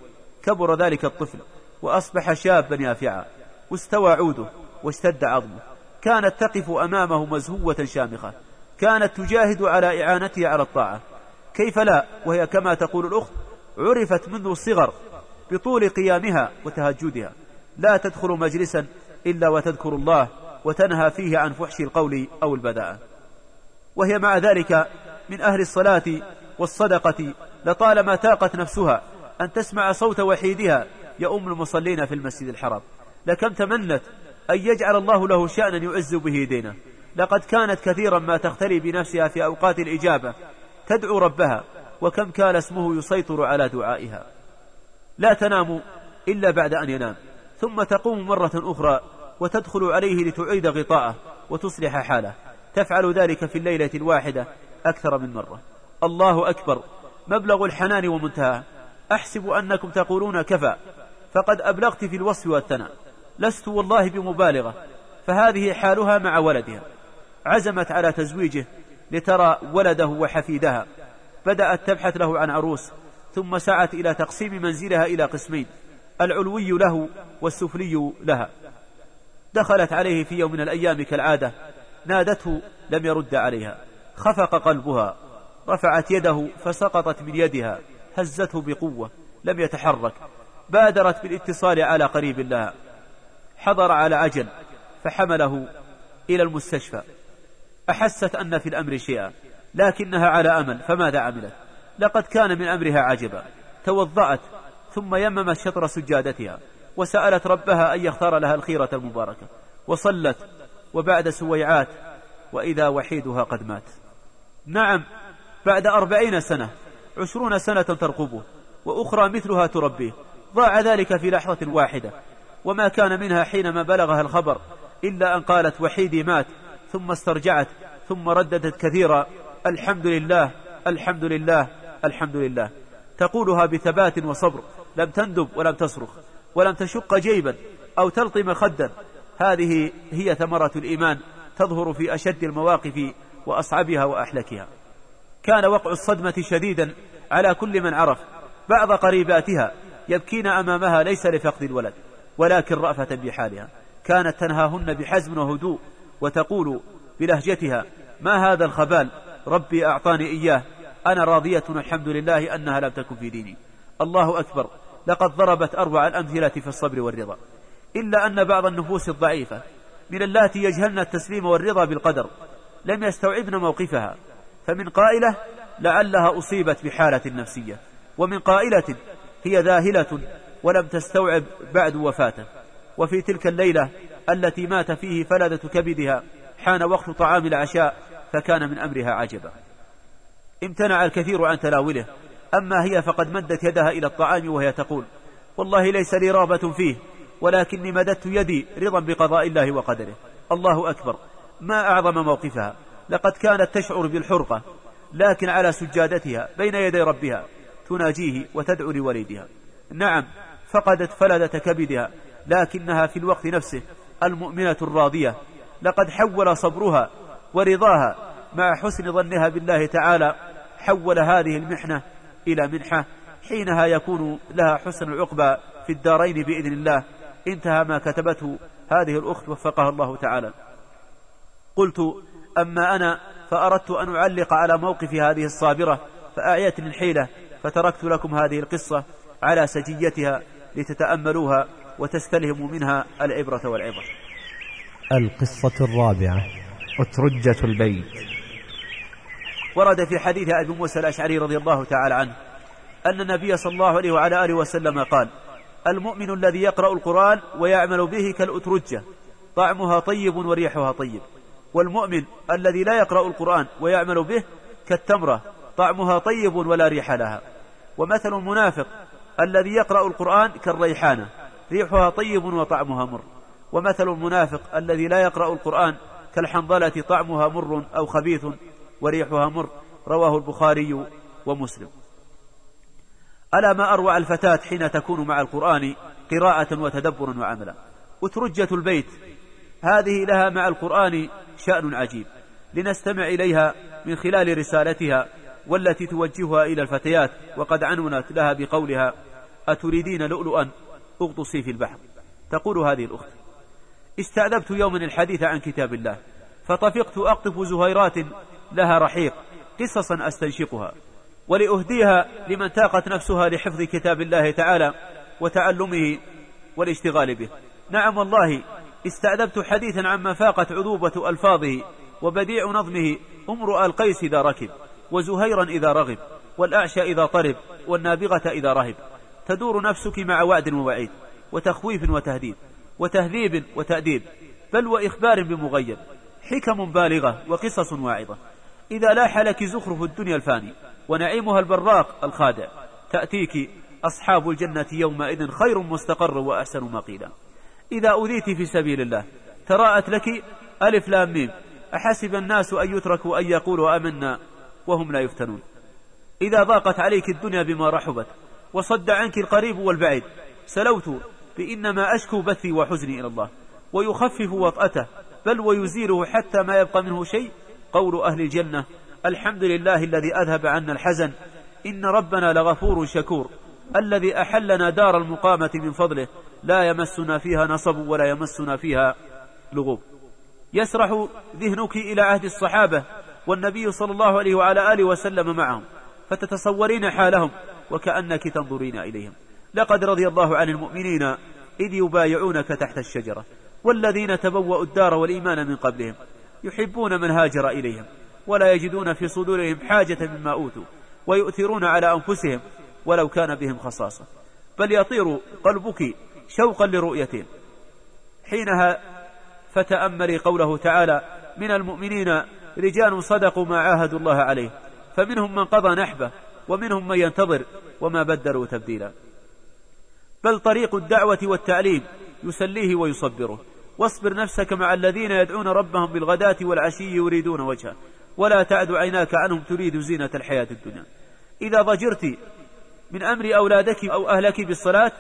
كبر ذلك الطفل وأصبح شابا يافعا. واستوى عوده واشتد عظمه. كانت تقف أمامه مزهوة شامخة. كانت تجاهد على إعانته على الطاعة. كيف لا؟ وهي كما تقول الأخت عرفت منذ الصغر بطول قيامها وتهجدها. لا تدخل مجلسا إلا وتذكر الله وتنهى فيه عن فحش القول أو البداءة وهي مع ذلك من أهل الصلاة والصدقة لطالما تاقت نفسها أن تسمع صوت وحيدها يؤم المصلين في المسجد الحرام. لكم تمنت أن يجعل الله له شأنا يعز به دينه. لقد كانت كثيرا ما تختلي بنفسها في أوقات الإجابة تدعو ربها. وكم كان اسمه يسيطر على دعائها. لا تنام إلا بعد أن ينام. ثم تقوم مرة أخرى وتدخل عليه لتعيد غطاءه وتصلح حاله. تفعل ذلك في الليلة الواحدة أكثر من مرة. الله أكبر. مبلغ الحنان ومنتهى. أحسب أنكم تقولون كفى. فقد أبلغت في الوصف والثناء. لست والله بمبالغة. فهذه حالها مع ولدها. عزمت على تزويجه لترى ولده وحفيدها. بدأت تبحث له عن عروس ثم سعت إلى تقسيم منزلها إلى قسمين العلوي له والسفلي لها. دخلت عليه في يوم من الأيام كالعادة نادته لم يرد عليها. خفق قلبها رفعت يده فسقطت من يدها هزته بقوة لم يتحرك. بادرت بالاتصال على قريب لها. حضر على عجل فحمله إلى المستشفى. أحست أن في الأمر شيئا لكنها على أمل فماذا عملت؟ لقد كان من أمرها عجبا توضأت ثم يممت شطر سجادتها وسألت ربها أن يختار لها الخيرة المباركة وصلت وبعد سويعات وإذا وحيدها قد مات. نعم بعد أربعين سنة عشرون سنة ترقبه وأخرى مثلها تربيه ضاع ذلك في لحظة واحدة وما كان منها حينما بلغها الخبر إلا أن قالت وحيدي مات ثم استرجعت ثم رددت كثيرا. الحمد لله الحمد لله الحمد لله. تقولها بثبات وصبر. لم تندب ولم تصرخ ولم تشق جيبا أو تلطم خدا. هذه هي ثمرة الإيمان تظهر في أشد المواقف وأصعبها وأحلكها. كان وقع الصدمة شديدا على كل من عرف. بعض قريباتها يبكين أمامها ليس لفقد الولد ولكن رأفة بحالها. كانت تنهاهن بحزم وهدوء. وتقول بلهجتها ما هذا الخبال؟ ربي أعطاني إياه أنا راضية الحمد لله أنها لم تكن في ديني. الله أكبر. لقد ضربت أروع الأمثلة في الصبر والرضا. إلا أن بعض النفوس الضعيفة من اللاتي يجهلن التسليم والرضا بالقدر لم يستوعبن موقفها فمن قائلة لعلها أصيبت بحالة نفسية. ومن قائلة هي ذاهلة ولم تستوعب بعد وفاته. وفي تلك الليلة التي مات فيه فلذة كبدها حان وقت طعام العشاء فكان من أمرها عجبا. امتنع الكثير عن تناوله أما هي فقد مدت يدها إلى الطعام وهي تقول والله ليس لي رغبة فيه ولكني مددت يدي رضا بقضاء الله وقدره. الله أكبر ما أعظم موقفها لقد كانت تشعر بالحرقة لكن على سجادتها بين يدي ربها تناجيه وتدعو لوليدها. نعم فقدت فلدة كبدها لكنها في الوقت نفسه المؤمنة الراضية. لقد حول صبرها ورضاها مع حسن ظنها بالله تعالى. حول هذه المحنة إلى منحة. حينها يكون لها حسن العقبى في الدارين بإذن الله. انتهى ما كتبته هذه الأخت وفقها الله تعالى. قلت أما أنا فأردت أن أعلق على موقف هذه الصابرة فأعيتني الحيلة فتركت لكم هذه القصة على سجيتها لتتأملوها. وتستلهموا منها العبرة والعبر. القصة الرابعة أترجة البيت. ورد في حديث أبي موسى الأشعري رضي الله تعالى عنه أن النبي صلى الله عليه وعلى آله وسلم قال المؤمن الذي يقرأ القرآن ويعمل به كالأترجة طعمها طيب وريحها طيب والمؤمن الذي لا يقرأ القرآن ويعمل به كالتمرة طعمها طيب ولا ريح لها. ومثل المنافق الذي يقرأ القرآن كالريحانة. ريحها طيب وطعمها مر. ومثل المنافق الذي لا يقرأ القرآن كالحنظلة طعمها مر أو خبيث وريحها مر. رواه البخاري ومسلم. ألا ما أروع الفتاة حين تكون مع القرآن قراءة وتدبرا وعملا؟ أترجة البيت. هذه لها مع القرآن شأن عجيب. لنستمع إليها من خلال رسالتها والتي توجهها إلى الفتيات وقد عنونت لها بقولها أتريدين لؤلؤا؟ اغطسي في البحر. تقول هذه الأخت استعذبت يوما الحديث عن كتاب الله فطفقت أقطف زهيرات لها رحيق قصصا أستنشقها ولأهديها لمن تاقت نفسها لحفظ كتاب الله تعالى وتعلمه والاشتغال به. نعم والله استعذبت حديثا عما فاقت عذوبة ألفاظه وبديع نظمه امرؤ القيس إذا ركب وزهيرا إذا رغب والأعشى إذا طرب والنابغة إذا رهب. تدور نفسك مع وعد ووعيد وتخويف وتهديد وتهذيب وتأديب بل وإخبار بمغيب حكم بالغة وقصص واعظة. إذا لاح لك زخرف الدنيا الفاني ونعيمها البراق الخادع تأتيك أصحاب الجنة يومئذ خير مستقر وأحسن مقيلا. إذا أذيت في سبيل الله تراءت لك ألف لام ميم أحسب الناس أن يتركوا أن يقولوا آمنا وهم لا يفتنون. إذا ضاقت عليك الدنيا بما رحبت وصد عنك القريب والبعيد. سلوت بإنما أشكو بثي وحزني إلى الله. ويخفف وطأته بل ويزيله حتى ما يبقى منه شيء. قول أهل الجنة الحمد لله الذي أذهب عنا الحزن. إن ربنا لغفور شكور. الذي أحلنا دار المقامة من فضله. لا يمسنا فيها نصب ولا يمسنا فيها لغوب. يسرح ذهنك إلى عهد الصحابة والنبي صلى الله عليه وعلى آله وسلم معهم. فتتصورين حالهم. وكأنك تنظرين إليهم. لقد رضي الله عن المؤمنين إذ يبايعونك تحت الشجرة والذين تبوأوا الدار والإيمان من قبلهم يحبون من هاجر إليهم ولا يجدون في صدورهم حاجة مما أوتوا ويؤثرون على أنفسهم ولو كان بهم خصاصة. بل يطير قلبك شوقا لرؤيتهم حينها فتأملي قوله تعالى من المؤمنين رجال صدقوا ما عاهدوا الله عليه فمنهم من قضى نحبه ومنهم من ينتظر وما بدلوا تبديلا. بل طريق الدعوة والتعليم يسليه ويصبره. واصبر نفسك مع الذين يدعون ربهم بالغداة والعشي يريدون وجهه. ولا تعد عيناك عنهم تريد زينة الحياة الدنيا. إذا ضجرت من أمر أولادك أو أهلك بالصلاة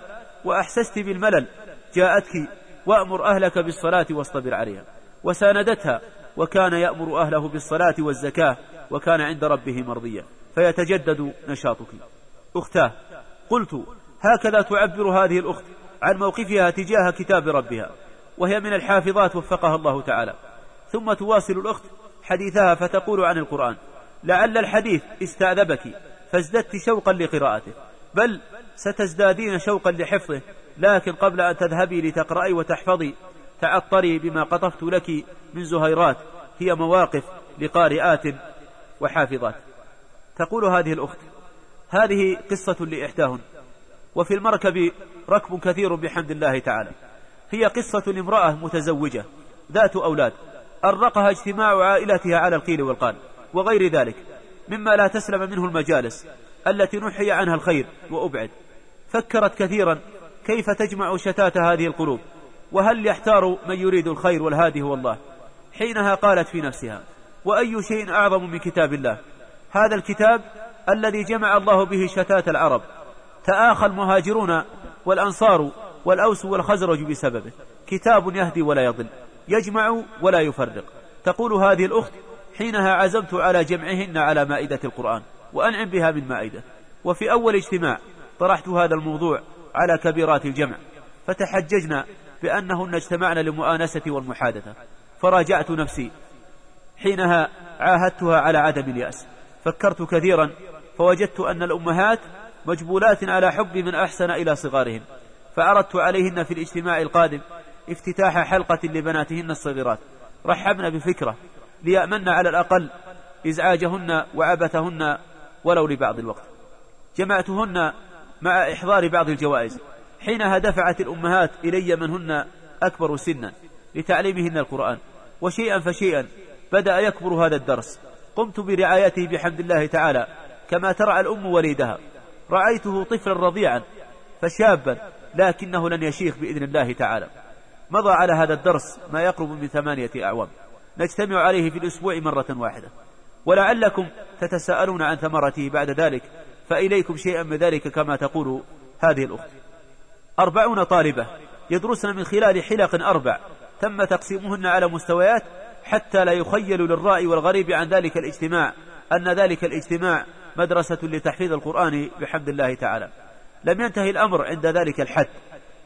وأحسست بالملل جاءتك وأمر أهلك بالصلاة واصطبر عليها. وساندتها وكان يأمر أهله بالصلاة والزكاة وكان عند ربه مرضيا. فيتجدد نشاطك. أختاه قلت هكذا تعبر هذه الأخت عن موقفها تجاه كتاب ربها وهي من الحافظات وفقها الله تعالى. ثم تواصل الأخت حديثها فتقول عن القرآن لعل الحديث استعذبك فازددت شوقا لقراءته بل ستزدادين شوقا لحفظه لكن قبل أن تذهبي لتقرأي وتحفظي تعطري بما قطفت لك من زهيرات هي مواقف لقارئات وحافظات. تقول هذه الأخت هذه قصة لإحداهن وفي المركب ركب كثير بحمد الله تعالى. هي قصة لامرأة متزوجة ذات أولاد أرقها اجتماع عائلتها على القيل والقال وغير ذلك مما لا تسلم منه المجالس التي نحي عنها الخير وأبعد. فكرت كثيرا كيف تجمع شتات هذه القلوب وهل يحتار من يريد الخير والهادي هو الله؟ حينها قالت في نفسها وأي شيء أعظم من كتاب الله؟ هذا الكتاب الذي جمع الله به شتات العرب. تآخى المهاجرون والأنصار والأوس والخزرج بسببه. كتاب يهدي ولا يضل يجمع ولا يفرق. تقول هذه الأخت حينها عزمت على جمعهن على مائدة القرآن وأنعم بها من مائدة. وفي أول اجتماع طرحت هذا الموضوع على كبيرات الجمع. فتحججنا بأنهن اجتمعن للمؤانسة والمحادثة. فراجعت نفسي. حينها عاهدتها على عدم اليأس. فكرت كثيرا فوجدت أن الأمهات مجبولات على حب من أحسن إلى صغارهن فأردت عليهن في الاجتماع القادم افتتاح حلقة لبناتهن الصغيرات. رحبنا بفكرة ليأمن على الأقل إزعاجهن وعبثهن ولو لبعض الوقت. جمعتهن مع إحضار بعض الجوائز. حينها دفعت الأمهات إلي من هن أكبر سنا لتعليمهن القرآن. وشيئا فشيئا بدأ يكبر هذا الدرس. قمت برعايته بحمد الله تعالى كما ترعى الأم وليدها. رأيته طفلا رضيعا فشابا لكنه لن يشيخ بإذن الله تعالى. مضى على هذا الدرس ما يقرب من ثمانية أعوام. نجتمع عليه في الأسبوع مرة واحدة. ولعلكم تتساءلون عن ثمرته بعد ذلك فإليكم شيئا من ذلك كما تقول هذه الأخت. أربعون طالبة يدرسن من خلال حلق أربع تم تقسيمهن على مستويات حتى لا يخيل للرائي والغريب عن ذلك الاجتماع أن ذلك الاجتماع مدرسة لتحفيظ القرآن بحمد الله تعالى. لم ينتهي الأمر عند ذلك الحد.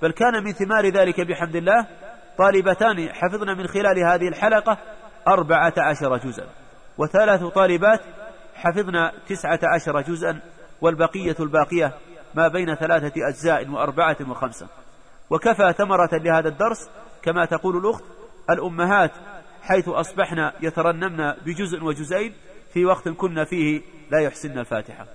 بل كان من ثمار ذلك بحمد الله طالبتان حفظن من خلال هذه الحلقة أربعة عشر جزءا. وثلاث طالبات حفظن تسعة عشر جزءا والبقية الباقية ما بين ثلاثة أجزاء وأربعة وخمسة. وكفى ثمرة لهذا الدرس كما تقول الأخت الأمهات حيث أصبحن يترنمن بجزء وجزئين في وقت كنا فيه لا يحسن الفاتحة.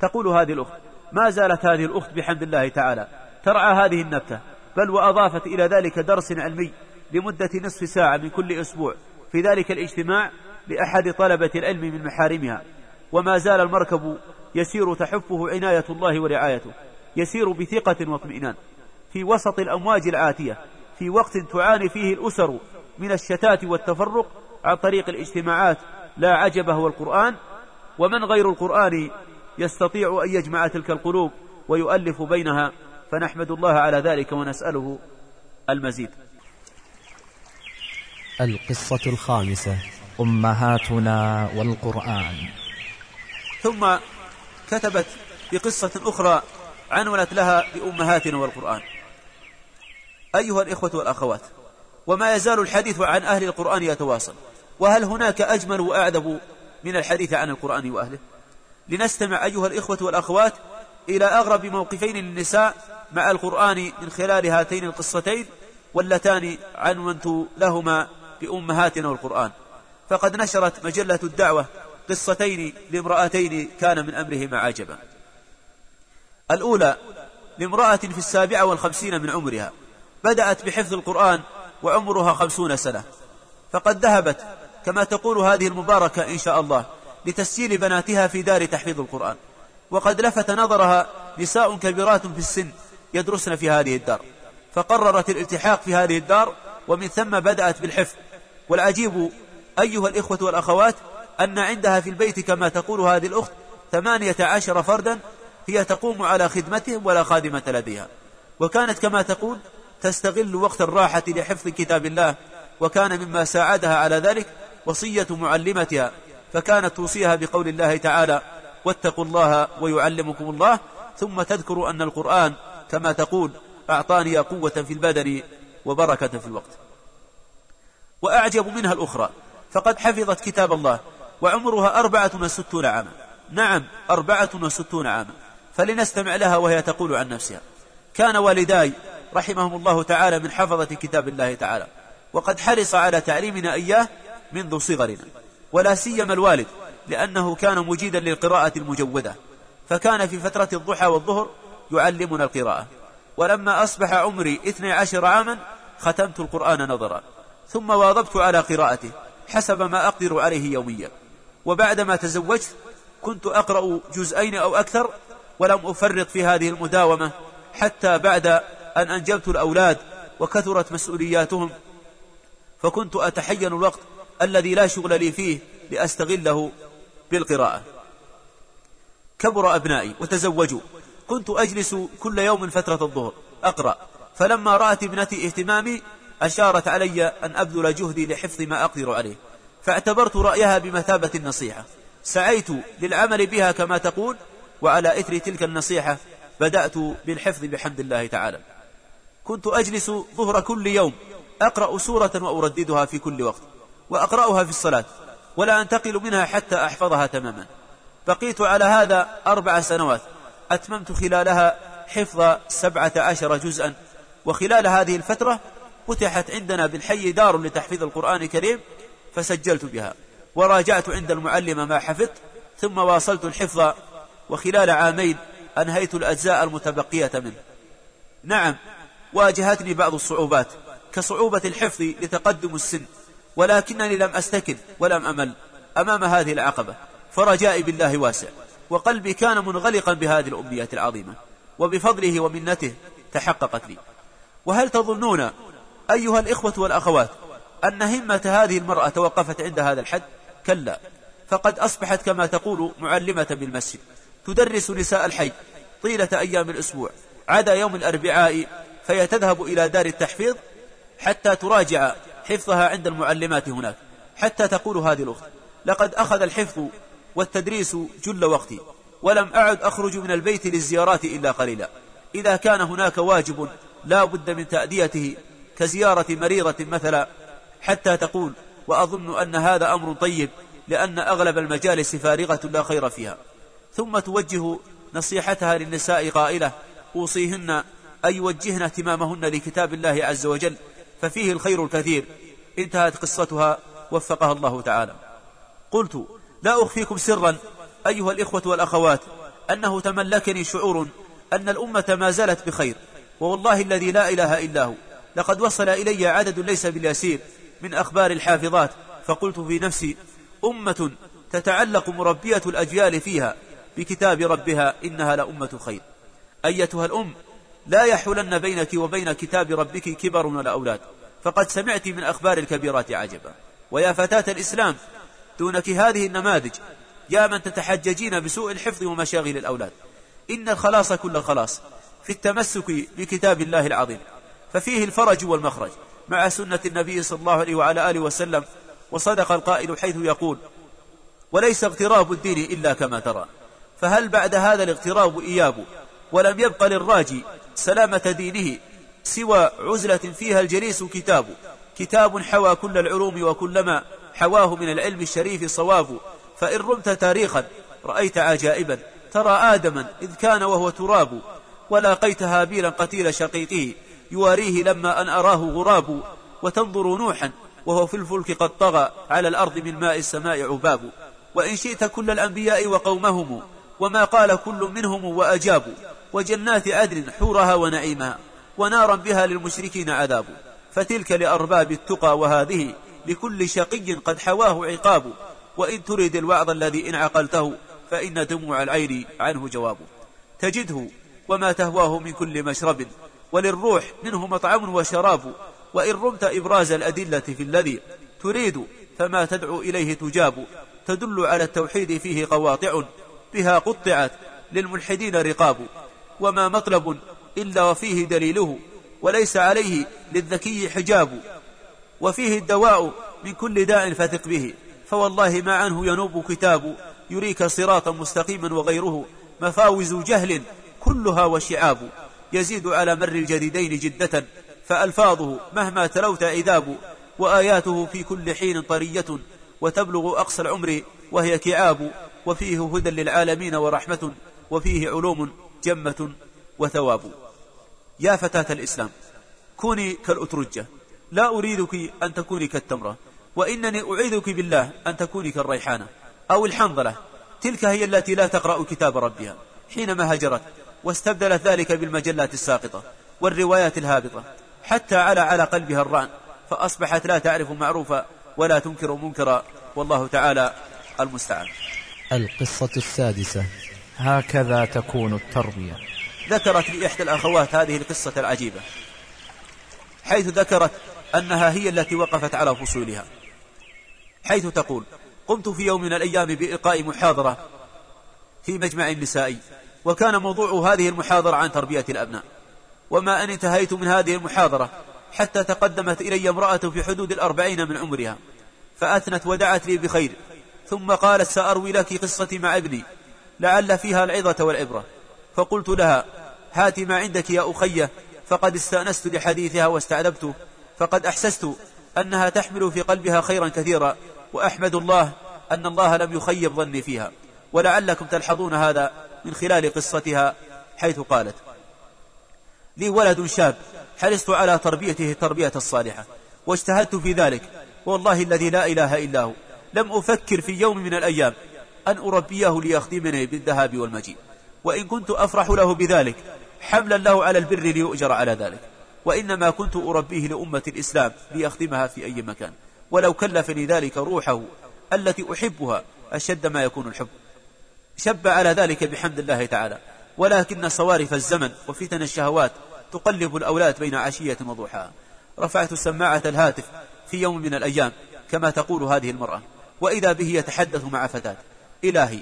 تقول هذه الأخت ما زالت هذه الأخت بحمد الله تعالى. ترعى هذه النبتة. بل وأضافت إلى ذلك درس علمي لمدة نصف ساعة من كل أسبوع. في ذلك الاجتماع لأحد طلبة العلم من محارمها. وما زال المركب يسير تحفه عناية الله ورعايته. يسير بثقة واطمئنان. في وسط الأمواج العاتية في وقت تعاني فيه الأسر من الشتات والتفرق عن طريق الاجتماعات لا عجب هو القرآن ومن غير القرآن يستطيع أن يجمع تلك القلوب ويؤلف بينها فنحمد الله على ذلك ونسأله المزيد. القصة الخامسة أمهاتنا والقرآن. ثم كتبت بقصة أخرى عنونت لها بأمهاتنا والقرآن. أيها الإخوة والأخوات وما يزال الحديث عن أهل القرآن يتواصل. وهل هناك أجمل وأعذب من الحديث عن القرآن وأهله؟ لنستمع أيها الإخوة والأخوات إلى أغرب موقفين للنساء مع القرآن من خلال هاتين القصتين واللتان عنونت لهما بأمهاتنا والقرآن. فقد نشرت مجلة الدعوة قصتين لامرأتين كان من أمرهما عجبا الأولى لامرأة في السابعة والخمسين من عمرها بدأت بحفظ القرآن وعمرها خمسون سنة. فقد ذهبت كما تقول هذه المباركة إن شاء الله لتسجيل بناتها في دار تحفيظ القرآن. وقد لفت نظرها نساء كبيرات في السن يدرسن في هذه الدار. فقررت الالتحاق في هذه الدار ومن ثم بدأت بالحفظ. والعجيب أيها الإخوة والأخوات أن عندها في البيت كما تقول هذه الأخت ثمانية عشر فردا هي تقوم على خدمتهم ولا خادمة لديها. وكانت كما تقول تستغل وقت الراحة لحفظ كتاب الله وكان مما ساعدها على ذلك وصية معلمتها فكانت توصيها بقول الله تعالى واتقوا الله ويعلمكم الله ثم تذكر أن القرآن كما تقول أعطاني قوة في البدن وبركة في الوقت وأعجب منها الأخرى فقد حفظت كتاب الله وعمرها أربعة وستون عاما نعم أربعة وستون عاما. فلنستمع لها وهي تقول عن نفسها كان والداي رحمهم الله تعالى من حفظة كتاب الله تعالى. وقد حرص على تعليمنا إياه منذ صغرنا. ولا سيما الوالد لأنه كان مجيدا للقراءة المجودة. فكان في فترة الضحى والظهر يعلمنا القراءة. ولما أصبح عمري اثني عشر عاما ختمت القرآن نظرا. ثم واظبت على قراءته حسب ما أقدر عليه يوميا. وبعدما تزوجت كنت أقرأ جزئين أو أكثر ولم أفرط في هذه المداومة حتى بعد أن أنجبت الأولاد وكثرت مسؤولياتهم فكنت أتحين الوقت الذي لا شغل لي فيه لأستغله بالقراءة. كبر أبنائي وتزوجوا. كنت أجلس كل يوم فترة الظهر أقرأ. فلما رأت ابنتي اهتمامي أشارت علي أن أبذل جهدي لحفظ ما أقدر عليه. فاعتبرت رأيها بمثابة النصيحة. سعيت للعمل بها كما تقول وعلى إثر تلك النصيحة بدأت بالحفظ بحمد الله تعالى. كنت أجلس ظهر كل يوم أقرأ سورة وأرددها في كل وقت وأقرأها في الصلاة ولا أنتقل منها حتى أحفظها تماما. بقيت على هذا أربع سنوات أتممت خلالها حفظ سبعة عشر جزءا وخلال هذه الفترة فتحت عندنا بالحي دار لتحفيظ القرآن الكريم فسجلت بها وراجعت عند المعلم ما حفظت ثم واصلت الحفظ وخلال عامين أنهيت الأجزاء المتبقية منه. نعم واجهتني بعض الصعوبات كصعوبة الحفظ لتقدم السن ولكنني لم أستكن ولم أمل أمام هذه العقبة فرجائي بالله واسع وقلبي كان منغلقا بهذه الأمنيات العظيمة وبفضله ومنته تحققت لي. وهل تظنون أيها الإخوة والأخوات أن همة هذه المرأة توقفت عند هذا الحد؟ كلا فقد أصبحت كما تقول معلمة بالمسجد تدرس نساء الحي طيلة أيام الأسبوع عدا يوم الأربعاء فهي تذهب إلى دار التحفيظ حتى تراجع حفظها عند المعلمات هناك حتى تقول هذه الأخت لقد أخذ الحفظ والتدريس جل وقتي ولم أعد أخرج من البيت للزيارات إلا قليلا إذا كان هناك واجب لا بد من تأديته كزيارة مريضة مثلا حتى تقول وأظن أن هذا أمر طيب لأن أغلب المجالس فارغة لا خير فيها ثم توجه نصيحتها للنساء قائلة أوصيهن أن يوجهن اهتمامهن لكتاب الله عز وجل ففيه الخير الكثير. انتهت قصتها وفقها الله تعالى. قلت لا أخفيكم سرا أيها الإخوة والأخوات أنه تملكني شعور أن الأمة ما زالت بخير ووالله الذي لا إله إلا هو. لقد وصل إلي عدد ليس باليسير من أخبار الحافظات فقلت في نفسي أمة تتعلق مربية الأجيال فيها بكتاب ربها إنها لأمة خير. أيتها الأم لا يحولن بينك وبين كتاب ربك كبر ولا أولاد. فقد سمعت من أخبار الكبيرات عجبا. ويا فتاة الإسلام دونك هذه النماذج. يا من تتحججين بسوء الحفظ ومشاغل الأولاد. إن الخلاص كل الخلاص في التمسك بكتاب الله العظيم. ففيه الفرج والمخرج. مع سنة النبي صلى الله عليه وعلى آله وسلم وصدق القائل حيث يقول وليس اغتراب الدين إلا كما ترى. فهل بعد هذا الاغتراب إياب؟ ولم يبق للراجي سلامة دينه سوى عزلة فيها الجليس كتاب كتاب حوى كل العلوم وكلما حواه من العلم الشريف صواب. فإن رمت تاريخا رأيت عجائبا ترى آدما إذ كان وهو تراب. ولاقيت هابيلا قتيل شقيقه يواريه لما أن أراه غراب. وتنظر نوحا وهو في الفلك قد طغى على الأرض من ماء السماء عباب. وإن شئت كل الأنبياء وقومهم وما قال كل منهم وأجابوا وجنات عدن حورها ونعيمها ونارا بها للمشركين عذاب. فتلك لأرباب التقى وهذه لكل شقي قد حواه عقاب. وإن تريد الوعظ الذي إن عقلته فإن دموع العين عنه جواب. تجده وما تهواه من كل مشرب. وللروح منه مطعم وشراب. وإن رمت إبراز الأدلة في الذي تريد فما تدعو إليه تجاب. تدل على التوحيد فيه قواطع. بها قطعت للملحدين رقاب. وما مطلب إلا وفيه دليله وليس عليه للذكي حجاب وفيه الدواء من كل داء فثق به فوالله ما عنه ينوب كتاب يريك صراطا مستقيما وغيره مفاوز جهل كلها وشعاب يزيد على مر الجديدين جدة فألفاظه مهما تلوت عذاب وآياته في كل حين طرية وتبلغ أقصى العمر وهي كعاب وفيه هدى للعالمين ورحمة وفيه علوم جمة وثواب. يا فتاة الإسلام كوني كالأترجة. لا أريدك أن تكوني كالتمرة وإنني أعيذك بالله أن تكوني كالريحانة أو الحنظلة. تلك هي التي لا تقرأ كتاب ربها. حينما هجرت واستبدلت ذلك بالمجلات الساقطة والروايات الهابطة حتى على على قلبها الران فأصبحت لا تعرف معروفا ولا تنكر منكرا والله تعالى المستعان. القصة السادسة. هكذا تكون التربية ذكرت لي إحدى الأخوات هذه القصة العجيبة حيث ذكرت أنها هي التي وقفت على فصولها. حيث تقول قمت في يوم من الأيام بإلقاء محاضرة في مجمع نسائي وكان موضوع هذه المحاضرة عن تربية الأبناء وما أن انتهيت من هذه المحاضرة حتى تقدمت إلي امرأة في حدود الأربعين من عمرها فأثنت ودعت لي بخير ثم قالت سأروي لك قصتي مع ابني. لعل فيها العظة والعبرة. فقلت لها هات ما عندك يا أخيه فقد استأنست لحديثها واستعذبته فقد أحسست أنها تحمل في قلبها خيرا كثيرا. وأحمد الله أن الله لم يخيب ظني فيها. ولعلكم تلحظون هذا من خلال قصتها حيث قالت لي ولد شاب حرصت على تربيته التربية الصالحة واجتهدت في ذلك. والله الذي لا إله إلا هو. لم أفكر في يوم من الأيام أن أربيه ليخدمني بالذهاب والمجيء. وإن كنت أفرح له بذلك حملا له على البر ليؤجر على ذلك. وإنما كنت أربيه لأمة الإسلام ليخدمها في أي مكان. ولو كلفني ذلك روحه التي أحبها أشد ما يكون الحب. شب على ذلك بحمد الله تعالى. ولكن صوارف الزمن وفتن الشهوات تقلب الأولاد بين عشية وضحاها رفعت سماعة الهاتف في يوم من الأيام كما تقول هذه المرأة. وإذا به يتحدث مع فتاة. إلهي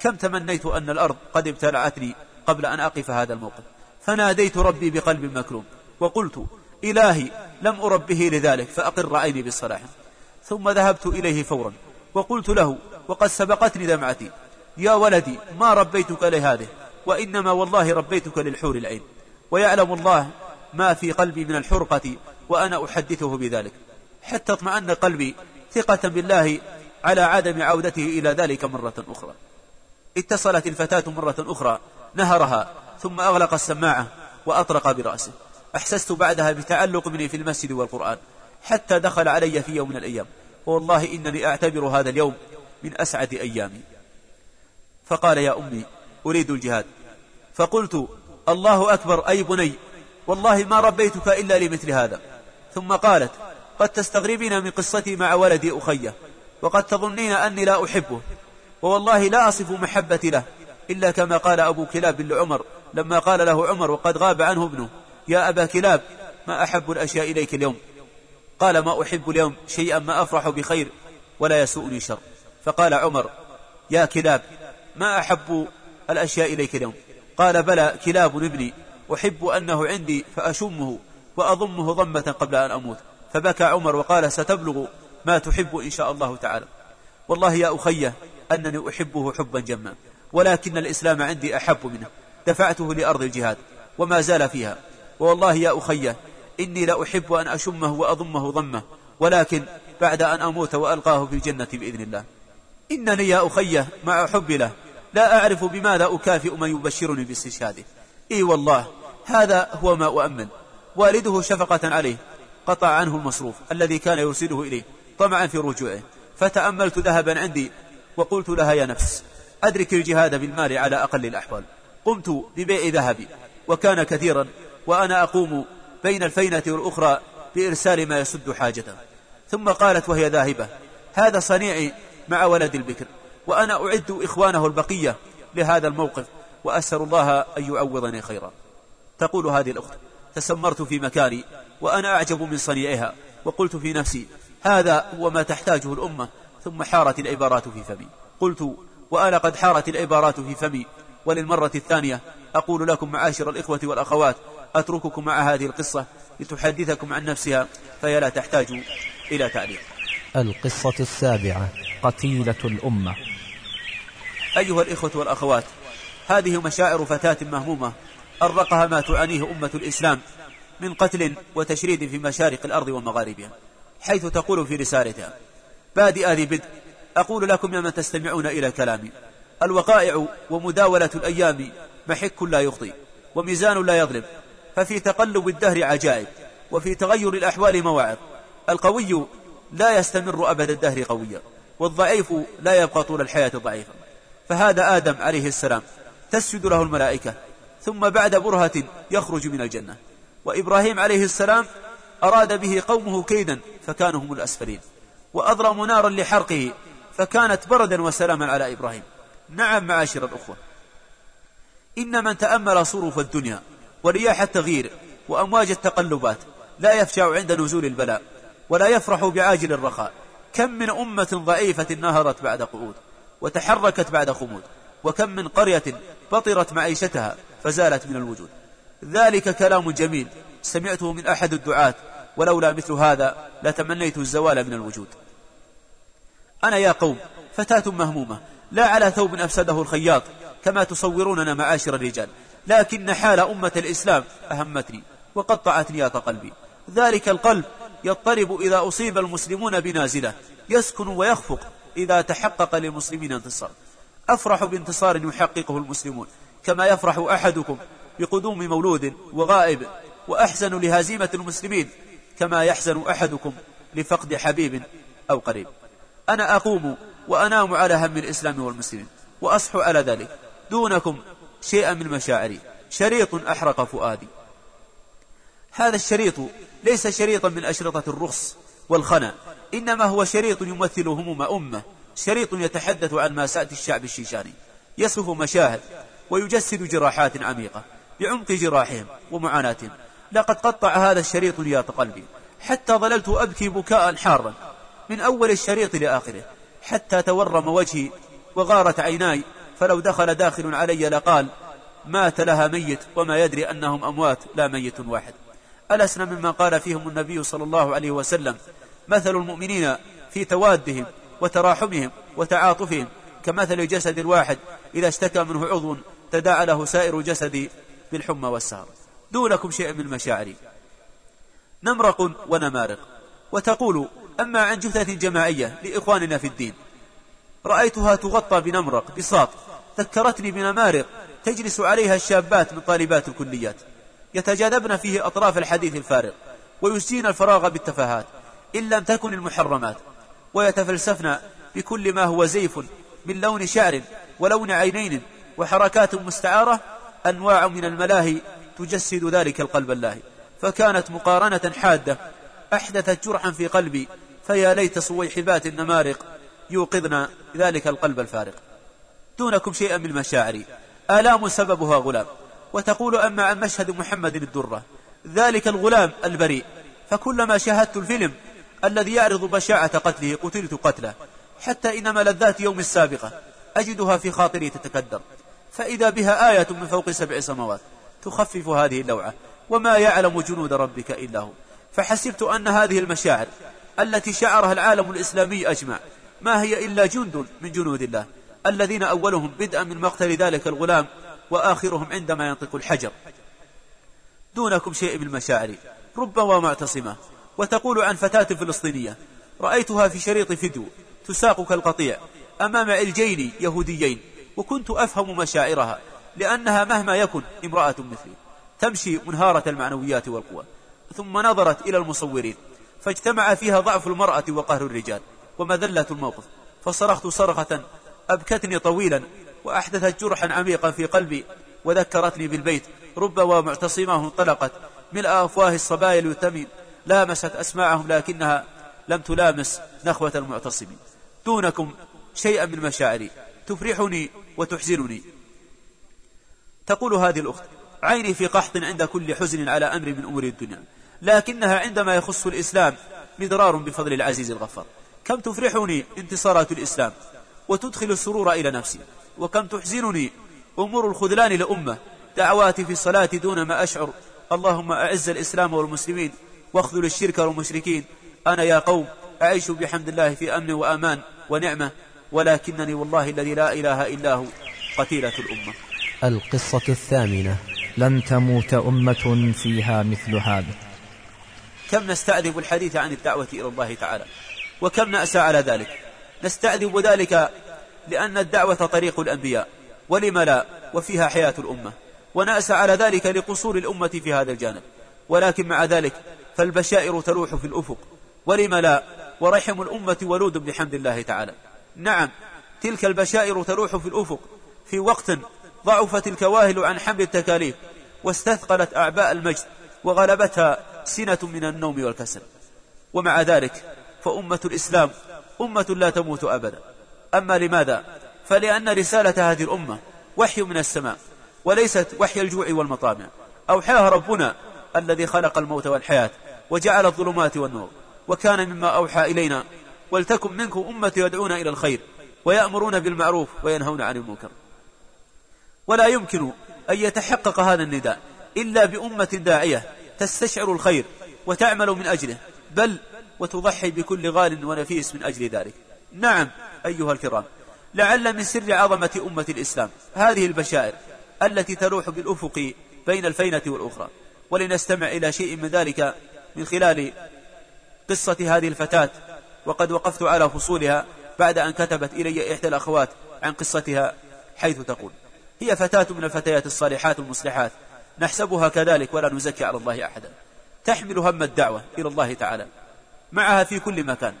كم تمنيت أن الأرض قد ابتلعتني قبل أن أقف هذا الموقف؟ فناديت ربي بقلب مكروم وقلت إلهي لم أربه لذلك فأقر عيني بالصلاح. ثم ذهبت إليه فورا وقلت له وقد سبقتني دمعتي. يا ولدي ما ربيتك لهذه؟ وإنما والله ربيتك للحور العين. ويعلم الله ما في قلبي من الحرقة وأنا أحدثه بذلك. حتى اطمأن قلبي ثقة بالله على عدم عودته إلى ذلك مرة أخرى. اتصلت الفتاة مرة أخرى نهرها ثم أغلق السماعة وأطرق برأسه. أحسست بعدها بتعلق مني في المسجد والقرآن حتى دخل علي في يوم من الأيام. والله إنني أعتبر هذا اليوم من أسعد أيامي. فقال يا أمي أريد الجهاد. فقلت الله أكبر أي بني والله ما ربيتك إلا لمثل هذا. ثم قالت قد تستغربين من قصتي مع ولدي أخيه وقد تظنين أني لا أحبه ووالله لا أصف محبتي له إلا كما قال أبو كلاب لعمر لما قال له عمر وقد غاب عنه ابنه يا أبا كلاب ما أحب الأشياء إليك اليوم؟ قال ما أحب اليوم شيئا ما أفرح بخير ولا يسوءني شر. فقال عمر يا كلاب ما أحب الأشياء إليك اليوم؟ قال بلى كلاب ابني أحب أنه عندي فأشمه وأضمه ضمة قبل أن أموت. فبكى عمر وقال ستبلغ ما تحب إن شاء الله تعالى. والله يا أخيه أنني أحبه حبا جما ولكن الإسلام عندي أحب منه. دفعته لأرض الجهاد وما زال فيها. والله يا أخيه إني لأحب أن أشمه وأضمه ضمه ولكن بعد أن أموت وألقاه في الجنة بإذن الله. إنني يا أخيه مع حبي له لا أعرف بماذا أكافئ من يبشرني باستشهاده. إي والله هذا هو ما أؤمن. والده شفقة عليه قطع عنه المصروف الذي كان يرسله إليه. طمعا في رجوعه. فتأملت ذهبا عندي وقلت لها يا نفس أدرك الجهاد بالمال على أقل الأحوال. قمت ببيع ذهبي وكان كثيرا وأنا أقوم بين الفينة والأخرى بإرسال ما يسد حاجته. ثم قالت وهي ذاهبة هذا صنيعي مع ولد البكر وأنا أعد إخوانه البقية لهذا الموقف وأسأل الله أن يعوضني خيرا. تقول هذه الأخت تسمرت في مكاني وأنا أعجب من صنيعها وقلت في نفسي هذا هو ما تحتاجه الأمة. ثم حارت العبارات في فمي. قلت وأنا قد حارت العبارات في فمي. وللمرة الثانية أقول لكم معاشر الإخوة والأخوات أترككم مع هذه القصة لتحدثكم عن نفسها فهي لا تحتاج إلى تعليق. القصة السابعة قتيلة الأمة. أيها الإخوة والأخوات هذه مشاعر فتاة مهمومة. أرقها ما تعانيه أمة الإسلام من قتل وتشريد في مشارق الأرض ومغاربها. حيث تقول في رسالتها بادئ ذي بدء أقول لكم يا من تستمعون إلى كلامي. الوقائع ومداولة الأيام محك لا يخطي وميزان لا يظلم ففي تقلب الدهر عجائب وفي تغير الأحوال مواعظ. القوي لا يستمر أبد الدهر قويا والضعيف لا يبقى طول الحياة ضعيفا. فهذا آدم عليه السلام تسجد له الملائكة ثم بعد برهة يخرج من الجنة. وإبراهيم عليه السلام أراد به قومه كيدا فكانوا هم الأسفلين. وأضرموا نارا لحرقه فكانت بردا وسلاما على إبراهيم. نعم معاشر الأخوة. إن من تأمل صروف الدنيا ورياح التغيير وأمواج التقلبات لا يفشع عند نزول البلاء ولا يفرح بعاجل الرخاء. كم من أمة ضعيفة نهرت بعد قعود وتحركت بعد خمود وكم من قرية بطرت معيشتها فزالت من الوجود. ذلك كلام جميل سمعته من أحد الدعاة ولولا مثل هذا لتمنيت الزوال من الوجود. أنا يا قوم فتاة مهمومة لا على ثوب أفسده الخياط كما تصوروننا معاشر الرجال لكن حال أمة الإسلام أهمتني وقطعت نياط قلبي. ذلك القلب يضطرب إذا أصيب المسلمون بنازلة يسكن ويخفق إذا تحقق للمسلمين انتصار. أفرح بانتصار يحققه المسلمون كما يفرح أحدكم بقدوم مولود وغائب وأحزن لهزيمة المسلمين كما يحزن أحدكم لفقد حبيب أو قريب. أنا أقوم وأنام على هم الإسلام والمسلمين وأصحو على ذلك. دونكم شيئا من مشاعري. شريط أحرق فؤادي. هذا الشريط ليس شريطا من أشرطة الرخص والخنا إنما هو شريط يمثل هموم أمة شريط يتحدث عن ماساة الشعب الشيشاني. يصف مشاهد ويجسد جراحات عميقة بعمق جراحهم ومعاناتهم. لقد قطع هذا الشريط نياط قلبي حتى ظللت أبكي بكاء حارا من أول الشريط لآخره حتى تورم وجهي وغارت عيناي فلو دخل داخل علي لقال مات لها ميت وما يدري أنهم أموات لا ميت واحد. ألسنا مما قال فيهم النبي صلى الله عليه وسلم مثل المؤمنين في توادهم وتراحمهم وتعاطفهم كمثل الجسد الواحد إذا اشتكى منه عضو تداعى له سائر الجسد بالحمى والسهر. دونكم شيء من مشاعري نمرق ونمارق. وتقول أما عن جثة جماعية لإخواننا في الدين رأيتها تغطى بنمرق بساط. ذكرتني بنمارق تجلس عليها الشابات من طالبات الكليات. يتجاذبن فيه أطراف الحديث الفارغ ويسجين الفراغ بالتفاهات إن لم تكن المحرمات. ويتفلسفن بكل ما هو زيف من لون شعر ولون عينين وحركات مستعارة أنواع من الملاهي تجسد ذلك القلب اللاهي فكانت مقارنة حادة. أحدثت جرحا في قلبي. فيا ليت صويحبات النمارق يوقظن ذلك القلب الفارق. دونكم شيئا من مشاعري. آلام سببها غلام. وتقول أما عن مشهد محمد الدرة. ذلك الغلام البريء. فكلما شاهدت الفيلم الذي يعرض بشاعة قتله قتلت قتله. حتى إن ملذات يوم السابقة أجدها في خاطري تتكدر. فإذا بها آية من فوق سبع سماوات. تخفف هذه اللوعة وما يعلم جنود ربك إلا هو. فحسبت أن هذه المشاعر التي شعرها العالم الإسلامي أجمع. ما هي إلا جند من جنود الله الذين أولهم بدءا من مقتل ذلك الغلام وآخرهم عندما ينطق الحجر. دونكم شيء من مشاعري ربما معتصمة. وتقول عن فتاة فلسطينية رأيتها في شريط فيديو تساق كالقطيع أمام علجين يهوديين وكنت أفهم مشاعرها. لأنها مهما يكن امرأة مثلي تمشي منهارة المعنويات والقوى. ثم نظرت إلى المصورين فاجتمع فيها ضعف المرأة وقهر الرجال ومذلة الموقف. فصرخت صرخة أبكتني طويلا وأحدثت جرحا عميقا في قلبي وذكرتني بالبيت ربما معتصماه انطلقت. ملء أفواه الصبايا اليتمين لامست أسماعهم لكنها لم تلامس نخوة المعتصمين. دونكم شيئا من مشاعري تفرحني وتحزنني. تقول هذه الأخت عيني في قحط عند كل حزن على أمر من أمور الدنيا لكنها عندما يخص الإسلام مدرار بفضل العزيز الغفار. كم تفرحني انتصارات الإسلام وتدخل السرور إلى نفسي وكم تحزنني أمور الخذلان لأمة دعواتي في الصلاة دون ما أشعر. اللهم أعز الإسلام والمسلمين واخذل الشرك والمشركين. أنا يا قوم أعيش بحمد الله في أمن وأمان ونعمة ولكنني والله الذي لا إله إلا هو قتيلة الأمة. القصة الثامنة. لن تموت أمة فيها مثل هذا. كم نستعذب الحديث عن الدعوة إلى الله تعالى؟ وكم نأسى على ذلك؟ نستعذب ذلك لأن الدعوة طريق الأنبياء. ولم لا؟ وفيها حياة الأمة. ونأسى على ذلك لقصور الأمة في هذا الجانب. ولكن مع ذلك فالبشائر تلوح في الأفق. ولم لا؟ ورحم الأمة ولود بحمد الله تعالى. نعم تلك البشائر تلوح في الأفق في وقت ضعفت الكواهل عن حمل التكاليف واستثقلت أعباء المجد وغلبتها سنة من النوم والكسل. ومع ذلك فأمة الإسلام أمة لا تموت أبدا. أما لماذا؟ فلأن رسالة هذه الأمة وحي من السماء وليست وحي الجوع والمطامع. أوحاها ربنا الذي خلق الموت والحياة وجعل الظلمات والنور. وكان مما أوحى إلينا ولتكن منكم أمة يدعون إلى الخير ويأمرون بالمعروف وينهون عن المنكر. ولا يمكن أن يتحقق هذا النداء إلا بأمة داعية تستشعر الخير وتعمل من أجله بل وتضحي بكل غال ونفيس من أجل ذلك. نعم أيها الكرام لعل من سر عظمة أمة الإسلام هذه البشائر التي تلوح بالأفق بين الفينة والأخرى. ولنستمع إلى شيء من ذلك من خلال قصة هذه الفتاة وقد وقفت على فصولها بعد أن كتبت إلي إحدى الأخوات عن قصتها حيث تقول هي فتاة من الفتيات الصالحات المصلحات. نحسبها كذلك ولا نزكي على الله أحدا. تحمل هم الدعوة إلى الله تعالى. معها في كل مكان.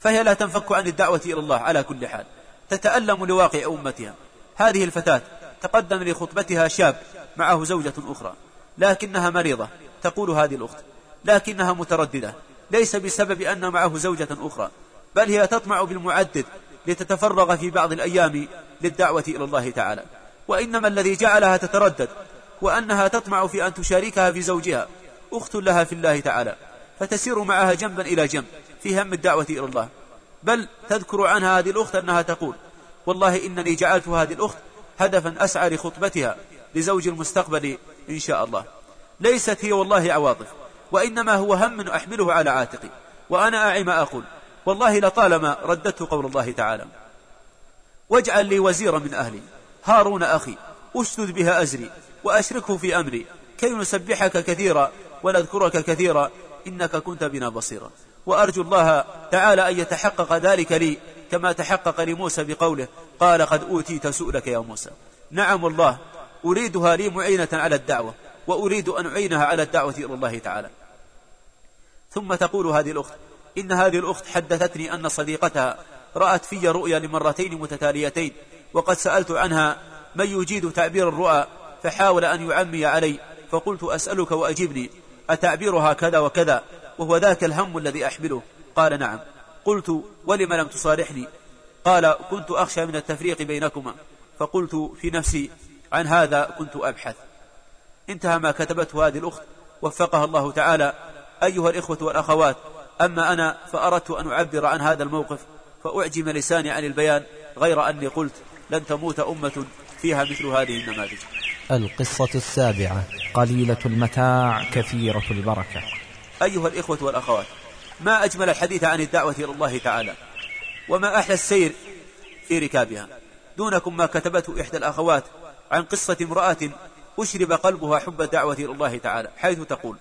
فهي لا تنفك عن الدعوة إلى الله على كل حال. تتألم لواقع أمتها. هذه الفتاة تقدم لخطبتها شاب معه زوجة أخرى. لكنها مريضة. تقول هذه الأخت. لكنها مترددة. ليس بسبب أن معه زوجة أخرى. بل هي تطمع بالمعدد لتتفرغ في بعض الأيام للدعوة إلى الله تعالى. وإنما الذي جعلها تتردد هو أنها تطمع في أن تشاركها في زوجها أخت لها في الله تعالى. فتسير معها جنبا إلى جنب في هم الدعوة إلى الله. بل تذكر عنها هذه الأخت أنها تقول والله إنني جعلت هذه الأخت هدفا أسعى لخطبتها لزوج المستقبل إن شاء الله. ليست هي والله عواطف وإنما هو هم أحمله على عاتقي. وأنا أعي ما أقول والله لطالما رددت قول الله تعالى. واجعل لي وزيرا من أهلي. هارون أخي أشدد بها أزري وأشركه في أمري. كي نسبحك كثيرا ونذكرك كثيرا إنك كنت بنا بصيرا. وأرجو الله تعالى أن يتحقق ذلك لي كما تحقق لموسى بقوله قال قد أوتيت سؤلك يا موسى. نعم والله أريدها لي معينة على الدعوة وأريد أن أعينها على الدعوة إلى الله تعالى. ثم تقول هذه الأخت إن هذه الأخت حدثتني أن صديقتها رأت في رؤيا لمرتين متتاليتين وقد سألت عنها من يجيد تعبير الرؤى فحاول أن يعمي علي فقلت أسألك وأجبني أتعبيرها كذا وكذا وهو ذاك الهم الذي أحمله؟ قال نعم. قلت ولم لم تصارحني قال كنت أخشى من التفريق بينكما فقلت في نفسي عن هذا كنت أبحث. انتهى ما كتبته هذه الأخت وفقها الله تعالى. أيها الإخوة والأخوات أما أنا فأردت أن أعبر عن هذا الموقف فأعجم لساني عن البيان غير أني قلت لن تموت أمة فيها مثل هذه النماذج. القصة السابعة قليلة المتاع كثيرة البركة. أيها الإخوة والأخوات ما أجمل الحديث عن الدعوة إلى الله تعالى وما أحلى السير في ركابها. دونكم ما كتبته إحدى الأخوات عن قصة امرأة أشرب قلبها حب الدعوة إلى الله تعالى حيث تقول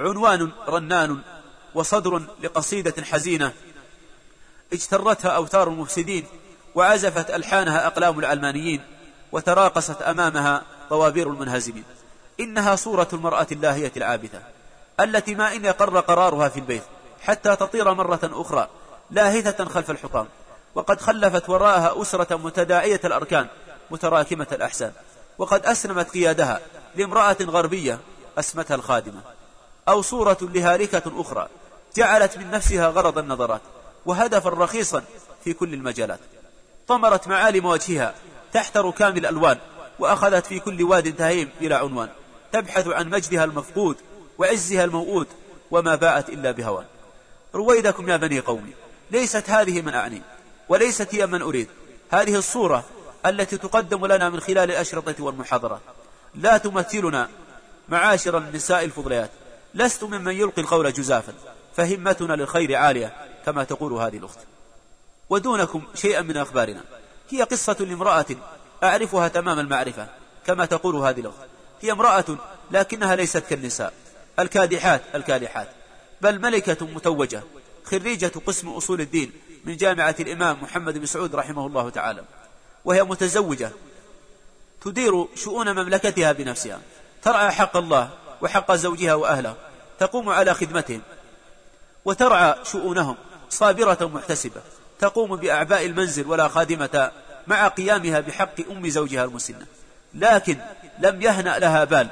عنوان رنان وصدر لقصيدة حزينة اجترتها أوتار المفسدين وعزفت ألحانها أقلام العلمانيين وتراقصت أمامها طوابير المنهزمين. إنها صورة المرأة اللاهية العابثة التي ما إن يقر قرارها في البيت حتى تطير مرة أخرى لاهثة خلف الحطام. وقد خلفت وراءها أسرة متداعية الأركان متراكمة الأحسان وقد أسلمت قيادها لامرأة غربية أسمتها الخادمة. أو صورة لهالكة أخرى جعلت من نفسها غرض النظرات. وهدفا رخيصا في كل المجالات. طمرت معالم وجهها تحت ركام الألوان وأخذت في كل واد تهيم إلى عنوان. تبحث عن مجدها المفقود وعزها الموؤود وما باءت إلا بهوان. رويدكم يا بني قومي ليست هذه من أعني وليست هي من أريد. هذه الصورة التي تقدم لنا من خلال الأشرطة والمحاضرات لا تمثلنا معاشر النساء الفضليات. لست ممن يلقي القول جزافا فهمتنا للخير عالية. كما تقول هذه الأخت. ودونكم شيئا من أخبارنا. هي قصة لامرأة أعرفها تمام المعرفة كما تقول هذه الأخت. هي امرأة لكنها ليست كالنساء. الكادحات الكادحات. بل ملكة متوجة. خريجة قسم أصول الدين من جامعة الإمام محمد بن سعود رحمه الله تعالى. وهي متزوجة. تدير شؤون مملكتها بنفسها. ترعى حق الله وحق زوجها وأهله. تقوم على خدمتهم. وترعى شؤونهم. صابرة محتسبة تقوم بأعباء المنزل ولا خادمة مع قيامها بحق أم زوجها المسنة. لكن لم يهنأ لها بال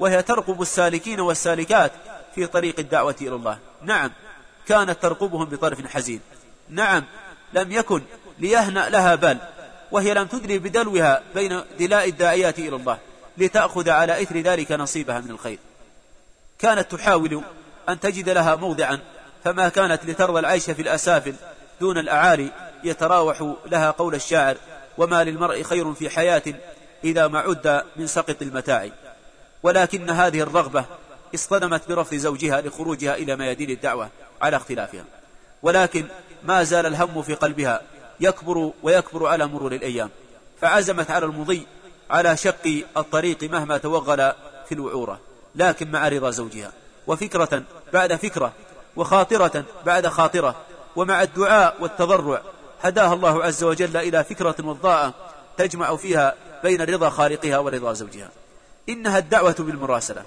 وهي ترقب السالكين والسالكات في طريق الدعوة إلى الله. نعم كانت ترقبهم بطرف حزين. نعم لم يكن ليهنأ لها بال وهي لم تدري بدلوها بين دلاء الداعيات إلى الله لتأخذ على إثر ذلك نصيبها من الخير. كانت تحاول أن تجد لها موضعا فما كانت لترضى العيش في الأسافل دون الأعالي يتراوح لها قول الشاعر وما للمرء خير في حياة إذا ما عد من سقط المتاع. ولكن هذه الرغبة اصطدمت برفض زوجها لخروجها إلى ميادين الدعوة على اختلافها. ولكن ما زال الهم في قلبها يكبر ويكبر على مرور الأيام. فعزمت على المضي على شق الطريق مهما توغل في الوعورة لكن مع رضا زوجها. وفكرة بعد فكرة وخاطرة بعد خاطرة ومع الدعاء والتضرع هداها الله عز وجل إلى فكرة وضاءة تجمع فيها بين رضا خالقها ورضا زوجها. إنها الدعوة بالمراسلة.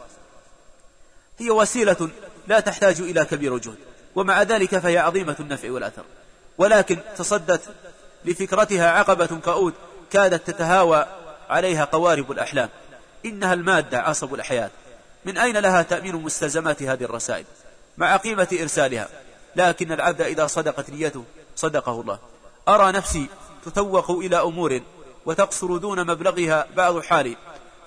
هي وسيلة لا تحتاج إلى كبير جهد ومع ذلك فهي عظيمة النفع والأثر. ولكن تصدت لفكرتها عقبة كؤود كادت تتهاوى عليها قوارب الأحلام. إنها المادة عصب الحياة. من أين لها تأمين مستلزمات هذه الرسائل؟ مع قيمة إرسالها. لكن العبد إذا صدقت نيته صدقه الله. أرى نفسي تتوق إلى أمور وتقصر دون مبلغها بعض حالي.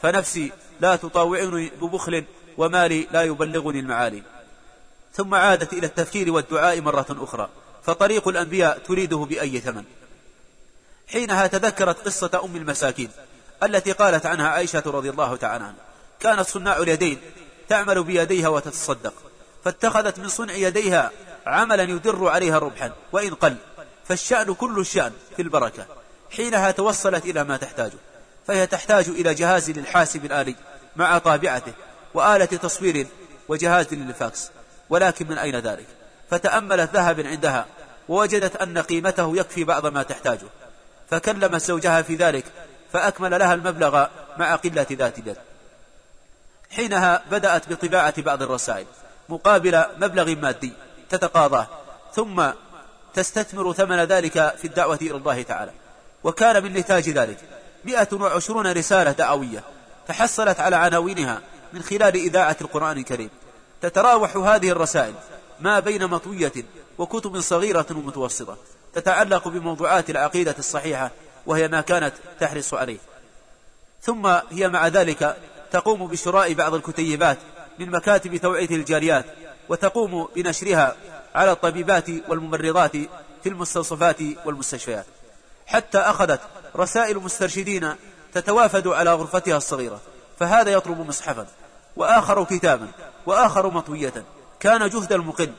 فنفسي لا تطاوعني ببخل ومالي لا يبلغني المعالي. ثم عادت إلى التفكير والدعاء مرة أخرى. فطريق الأنبياء تريده بأي ثمن. حينها تذكرت قصة أم المساكين التي قالت عنها عائشة رضي الله تعالى عنها. كانت صناع اليدين تعمل بيديها وتتصدق. فاتخذت من صنع يديها عملا يدر عليها ربحا وإن قل فالشأن كل الشأن في البركة حينها توصلت إلى ما تحتاجه فهي تحتاج إلى جهاز للحاسب الآلي مع طابعته وآلة تصوير وجهاز للفاكس ولكن من أين ذلك؟ فتأملت ذهب عندها ووجدت أن قيمته يكفي بعض ما تحتاجه فكلمت زوجها في ذلك فأكمل لها المبلغ مع قلة ذات اليد. حينها بدأت بطباعة بعض الرسائل مقابل مبلغ مادي تتقاضاه ثم تستثمر ثمن ذلك في الدعوة إلى الله تعالى. وكان من نتاج ذلك مئة وعشرون رسالة دعوية تحصلت على عناوينها من خلال إذاعة القرآن الكريم. تتراوح هذه الرسائل ما بين مطوية وكتب صغيرة ومتوسطة تتعلق بموضوعات العقيدة الصحيحة وهي ما كانت تحرص عليه. ثم هي مع ذلك تقوم بشراء بعض الكتيبات من مكاتب توعية الجاريات وتقوم بنشرها على الطبيبات والممرضات في المستوصفات والمستشفيات. حتى أخذت رسائل مسترشدين تتوافد على غرفتها الصغيرة فهذا يطلب مصحفا وآخر كتابا وآخر مطوية. كان جهد المقل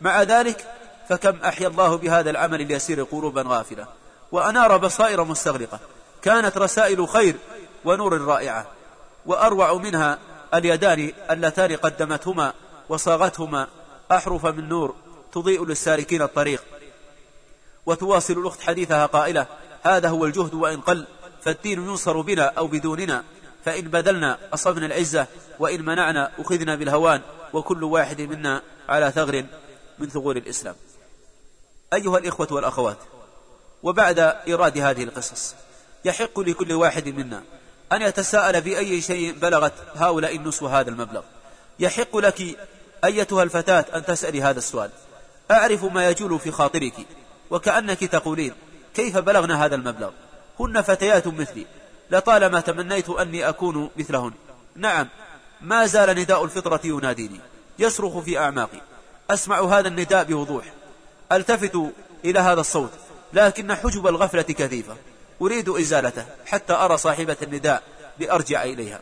مع ذلك فكم أحيا الله بهذا العمل اليسير قلوبا غافلة. وأنار بصائر مستغرقة. كانت رسائل خير ونور رائعة. وأروع منها اليدان اللتان قدمتهما وصاغتهما أحرف من نور تضيء للسالكين الطريق. وتواصل الأخت حديثها قائلة هذا هو الجهد وإن قل فالدين ينصر بنا أو بدوننا فإن بذلنا أصبنا العزة وإن منعنا أخذنا بالهوان وكل واحد منا على ثغر من ثغور الإسلام. أيها الإخوة والأخوات وبعد إيراد هذه القصص يحق لكل واحد منا أن يتساءل بأي شيء بلغت هؤلاء النسو هذا المبلغ. يحق لك أيتها الفتاة أن تسألي هذا السؤال. أعرف ما يجول في خاطرك وكأنك تقولين كيف بلغنا هذا المبلغ؟ هن فتيات مثلي لطالما تمنيت أني أكون مثلهن. نعم ما زال نداء الفطرة يناديني يصرخ في أعماقي. أسمع هذا النداء بوضوح. ألتفت إلى هذا الصوت لكن حجب الغفلة كثيفة. أريد إزالته حتى أرى صاحبة النداء لأرجع إليها.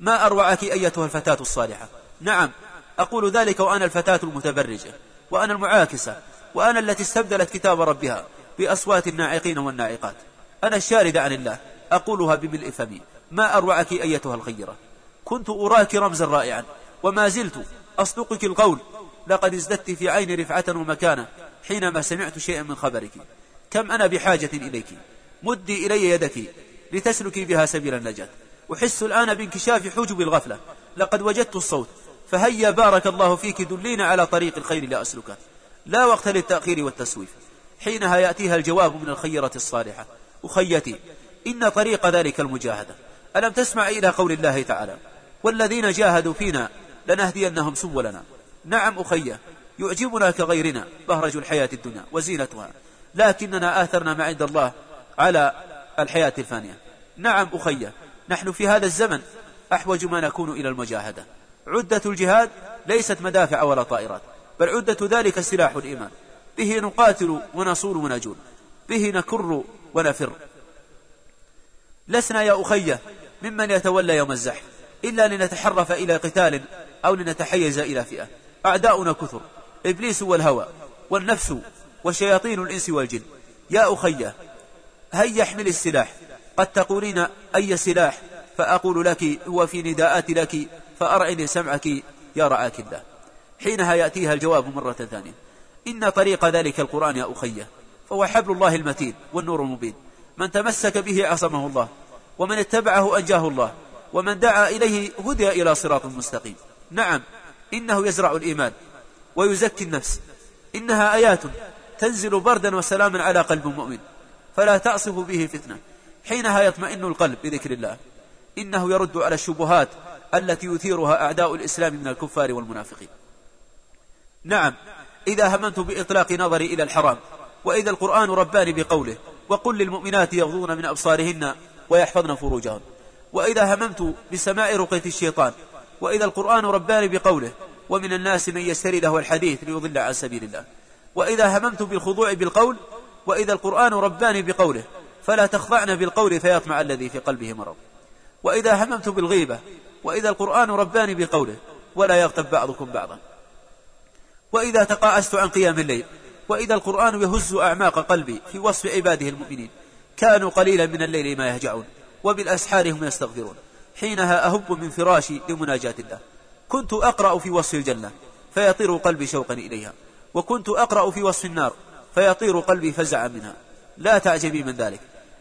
ما أروعك أيتها الفتاة الصالحة؟ نعم أقول ذلك وأنا الفتاة المتبرجة وأنا المعاكسة وأنا التي استبدلت كتاب ربها بأصوات الناعقين والناعقات. أنا الشاردة عن الله أقولها بملء فمي. ما أروعك أيتها الخيرة كنت أراك رمزا رائعا وما زلت أصدقك القول لقد ازددت في عيني رفعة ومكانة حينما سمعت شيئا من خبرك. كم أنا بحاجة إليك؟ مدي إلي يدك لتسلكي بها سبيل النجاة. أحس الآن بانكشاف حجب الغفلة. لقد وجدت الصوت. فهيا بارك الله فيك دلينا على طريق الخير لأسلكه لا وقت للتأخير والتسويف. حينها يأتيها الجواب من الخيرة الصالحة. أخيتي إن طريق ذلك المجاهدة. ألم تسمع إلى قول الله تعالى؟ والذين جاهدوا فينا لنهدينهم سبلنا. نعم أخيه يعجبنا كغيرنا بهرج الحياة الدنيا وزينتها. لكننا آثرنا ما عند الله على الحياة الفانية. نعم أخيه نحن في هذا الزمن أحوج ما نكون إلى المجاهدة. عدة الجهاد ليست مدافع ولا طائرات بل عدة ذلك سلاح الإيمان. به نقاتل ونصول ونجول به نكر ونفر. لسنا يا أخي ممن يتولى يوم الزحف إلا لنتحرف إلى قتال أو لنتحيز إلى فئة. أعداؤنا كثر إبليس والهوى والنفس وشياطين الإنس والجن. يا أخي هيا احمل السلاح. قد تقولين أي سلاح؟ فأقول لك هو في نداءات لك فأرعني سمعك يا رعاك الله. حينها يأتيها الجواب مرة ثانية. إن طريق ذلك القرآن يا أخي فهو حبل الله المتين والنور المبين. من تمسك به عصمه الله ومن اتبعه أنجاه الله ومن دعا إليه هدي إلى صراط مستقيم. نعم إنه يزرع الإيمان ويزكي النفس. إنها آيات. تنزل بردا وسلاما على قلب مؤمن فلا تعصف به فتنة. حينها يطمئن القلب بذكر الله. إنه يرد على الشبهات التي يثيرها أعداء الإسلام من الكفار والمنافقين. نعم إذا هممت بإطلاق نظري إلى الحرام وإذا القرآن رباني بقوله وقل للمؤمنات يغضون من أبصارهن ويحفظن فروجهن وإذا هممت بسماع رقية الشيطان وإذا القرآن رباني بقوله ومن الناس من يشتري له الحديث ليضل عن سبيل الله. وإذا هممت بالخضوع بالقول وإذا القرآن رباني بقوله فلا تخضعن بالقول فيطمع الذي في قلبه مرض. وإذا هممت بالغيبة وإذا القرآن رباني بقوله ولا يغتب بعضكم بعضا. وإذا تقاعست عن قيام الليل وإذا القرآن يهز أعماق قلبي في وصف عباده المؤمنين كانوا قليلا من الليل ما يهجعون وبالأسحار هم يستغفرون. حينها أهب من فراشي لمناجاة الله. كنت أقرأ في وصف الجنة فيطير قلبي شوقا إليها. وكنت أقرأ في وصف النار فيطير قلبي فزعا منها. لا تعجبي من ذلك.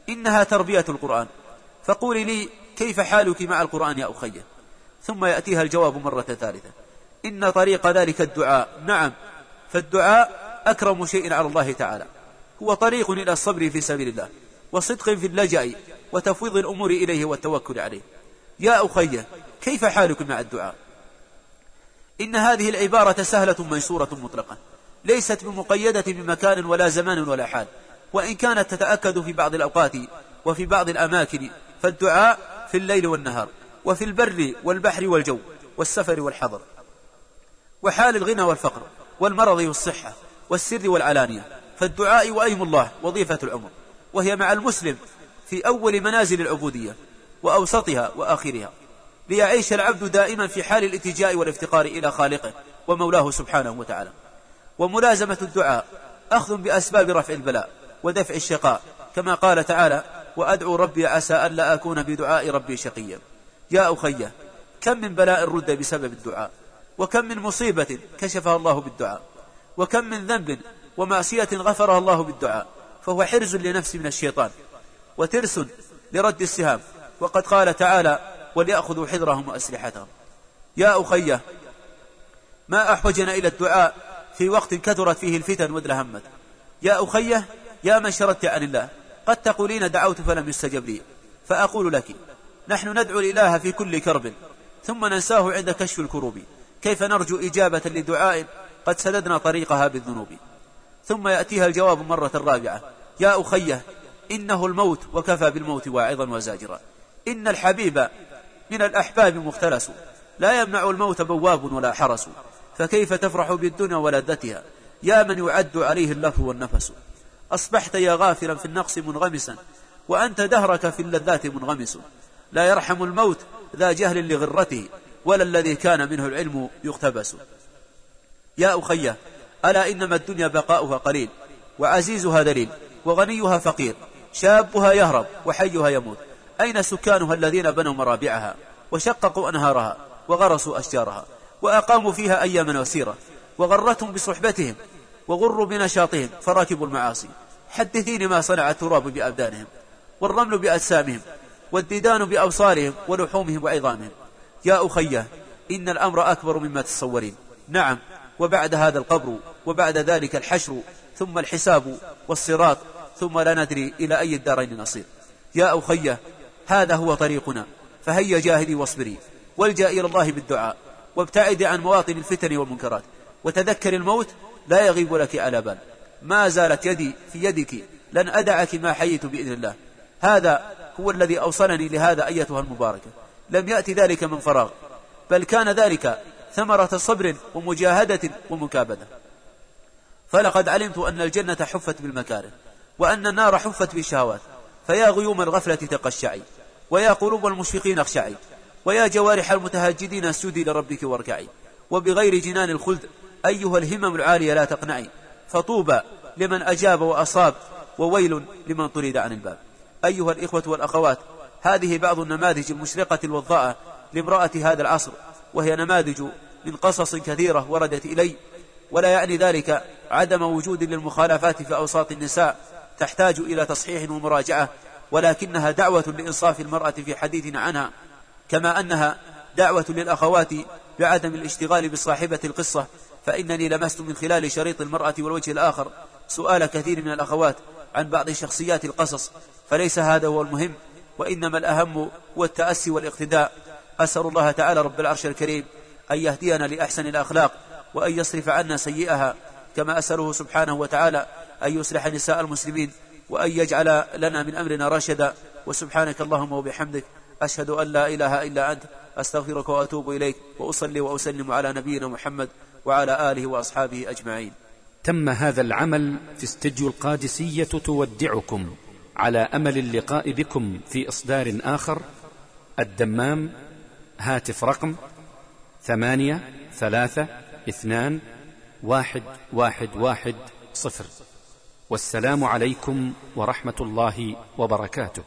إنها تربية القرآن. فقولي لي كيف حالك مع القرآن يا أخي؟ ثم يأتيها الجواب مرة ثالثة. إن طريق ذلك الدعاء. نعم فالدعاء أكرم شيء على الله تعالى. هو طريق إلى الصبر في سبيل الله وصدق في اللجأ وتفويض الأمور إليه والتوكل عليه. يا أخي كيف حالك مع الدعاء؟ إن هذه العبارة سهلة ميسورة مطلقة. ليست بمقيدة بمكان ولا زمان ولا حال. وإن كانت تتأكد في بعض الأوقات وفي بعض الأماكن فالدعاء في الليل والنهار وفي البر والبحر والجو والسفر والحضر. وحال الغنى والفقر والمرض والصحة والسر والعلانية. فالدعاء وأيم الله وظيفة العمر. وهي مع المسلم في أول منازل العبودية وأوسطها وآخرها. ليعيش العبد دائما في حال الاتجاء والإفتقار إلى خالقه ومولاه سبحانه وتعالى. وملازمة الدعاء أخذ بأسباب رفع البلاء ودفع الشقاء كما قال تعالى وأدعو ربي عسى ألا أكون بدعاء ربي شقيا. يا أخي كم من بلاء رد بسبب الدعاء؟ وكم من مصيبة كشفها الله بالدعاء؟ وكم من ذنب ومعصية غفرها الله بالدعاء؟ فهو حرز لنفسي من الشيطان وترس لرد السهام. وقد قال تعالى وليأخذوا حذرهم وأسلحتهم. يا أخي ما أحوجنا إلى الدعاء في وقت كثرت فيه الفتن وادلهمت يا أخي يا من شردت عن الله قد تقولين دعوت فلم يستجب لي. فأقول لك نحن ندعو الإله في كل كرب ثم ننساه عند كشف الكروب. كيف نرجو إجابة لدعاء قد سددنا طريقها بالذنوب. ثم يأتيها الجواب مرة رابعة. يا أخيه إنه الموت وكفى بالموت واعظا وزاجرا. إن الحبيب من الأحباب مختلس لا يمنع الموت بواب ولا حرس. فكيف تفرح بالدنيا ولذتها؟ يا من يعد عليه اللف والنفس. أصبحت يا غافلا في النقص منغمسا وأنت دهرك في اللذات منغمس. لا يرحم الموت ذا جهل لغرته ولا الذي كان منه العلم يقتبس. يا أخيه ألا إنما الدنيا بقاؤها قليل وعزيزها ذليل وغنيها فقير شابها يهرب وحيها يموت. أين سكانها الذين بنوا مرابعها؟ وشققوا أنهارها وغرسوا أشجارها. وأقاموا فيها أياما وسيرة وغرتهم بصحبتهم وغروا بنشاطهم فركبوا المعاصي حدثيني ما صنع التراب بأبدانهم والرمل بأجسامهم والديدان بأبصارهم ولحومهم وعظامهم. يا أخيه إن الأمر أكبر مما تتصورين. نعم وبعد هذا القبر وبعد ذلك الحشر ثم الحساب والصراط ثم لا ندري إلى أي الدارين نصير. يا أخيه هذا هو طريقنا. فهيا جاهدي واصبري والجأ إلى الله بالدعاء. وابتعدي عن مواطن الفتن والمنكرات. وتذكر الموت لا يغيب لك على بال ما زالت يدي في يدك لن أدعك ما حييت بإذن الله. هذا هو الذي أوصلني لهذا أيتها المباركة. لم يأتي ذلك من فراغ بل كان ذلك ثمرة صبر ومجاهدة ومكابدة. فلقد علمت أن الجنة حفت بالمكاره وأن النار حفت بالشهوات. فيا غيوم الغفلة تقشعي ويا قلوب المشفقين اخشعي. ويا جوارح المتهجدين اسجدي لربك واركعي. وبغير جنان الخلد أيها الهمم العالية لا تقنعي. فطوبى لمن أجاب وأصاب وويل لمن طرد عن الباب. أيها الإخوة والأخوات هذه بعض النماذج المشرقة الوضاءة لامرأة هذا العصر وهي نماذج من قصص كثيرة وردت إلي. ولا يعني ذلك عدم وجود للمخالفات في أوساط النساء تحتاج إلى تصحيح ومراجعة ولكنها دعوة لإنصاف المرأة في حديثنا عنها. كما أنها دعوة للأخوات بعدم الاشتغال بصاحبة القصة فإنني لمست من خلال شريط المرأة والوجه الآخر سؤال كثير من الأخوات عن بعض شخصيات القصص فليس هذا هو المهم وإنما الأهم هو التأسي والاقتداء. أسأل الله تعالى رب العرش الكريم أن يهدينا لأحسن الأخلاق وأن يصرف عنا سيئها كما أسأله سبحانه وتعالى أن يصلح نساء المسلمين وأن يجعل لنا من أمرنا رشدا وسبحانك اللهم وبحمدك أشهد أن لا إله إلا أنت أستغفرك وأتوب إليك وأصلي وأسلم على نبينا محمد وعلى آله وأصحابه أجمعين. تم هذا العمل في استديو القادسية تودعكم على أمل اللقاء بكم في إصدار آخر الدمام هاتف رقم ثمانية ثلاثة اثنان واحد واحد واحد صفر. والسلام عليكم ورحمة الله وبركاته.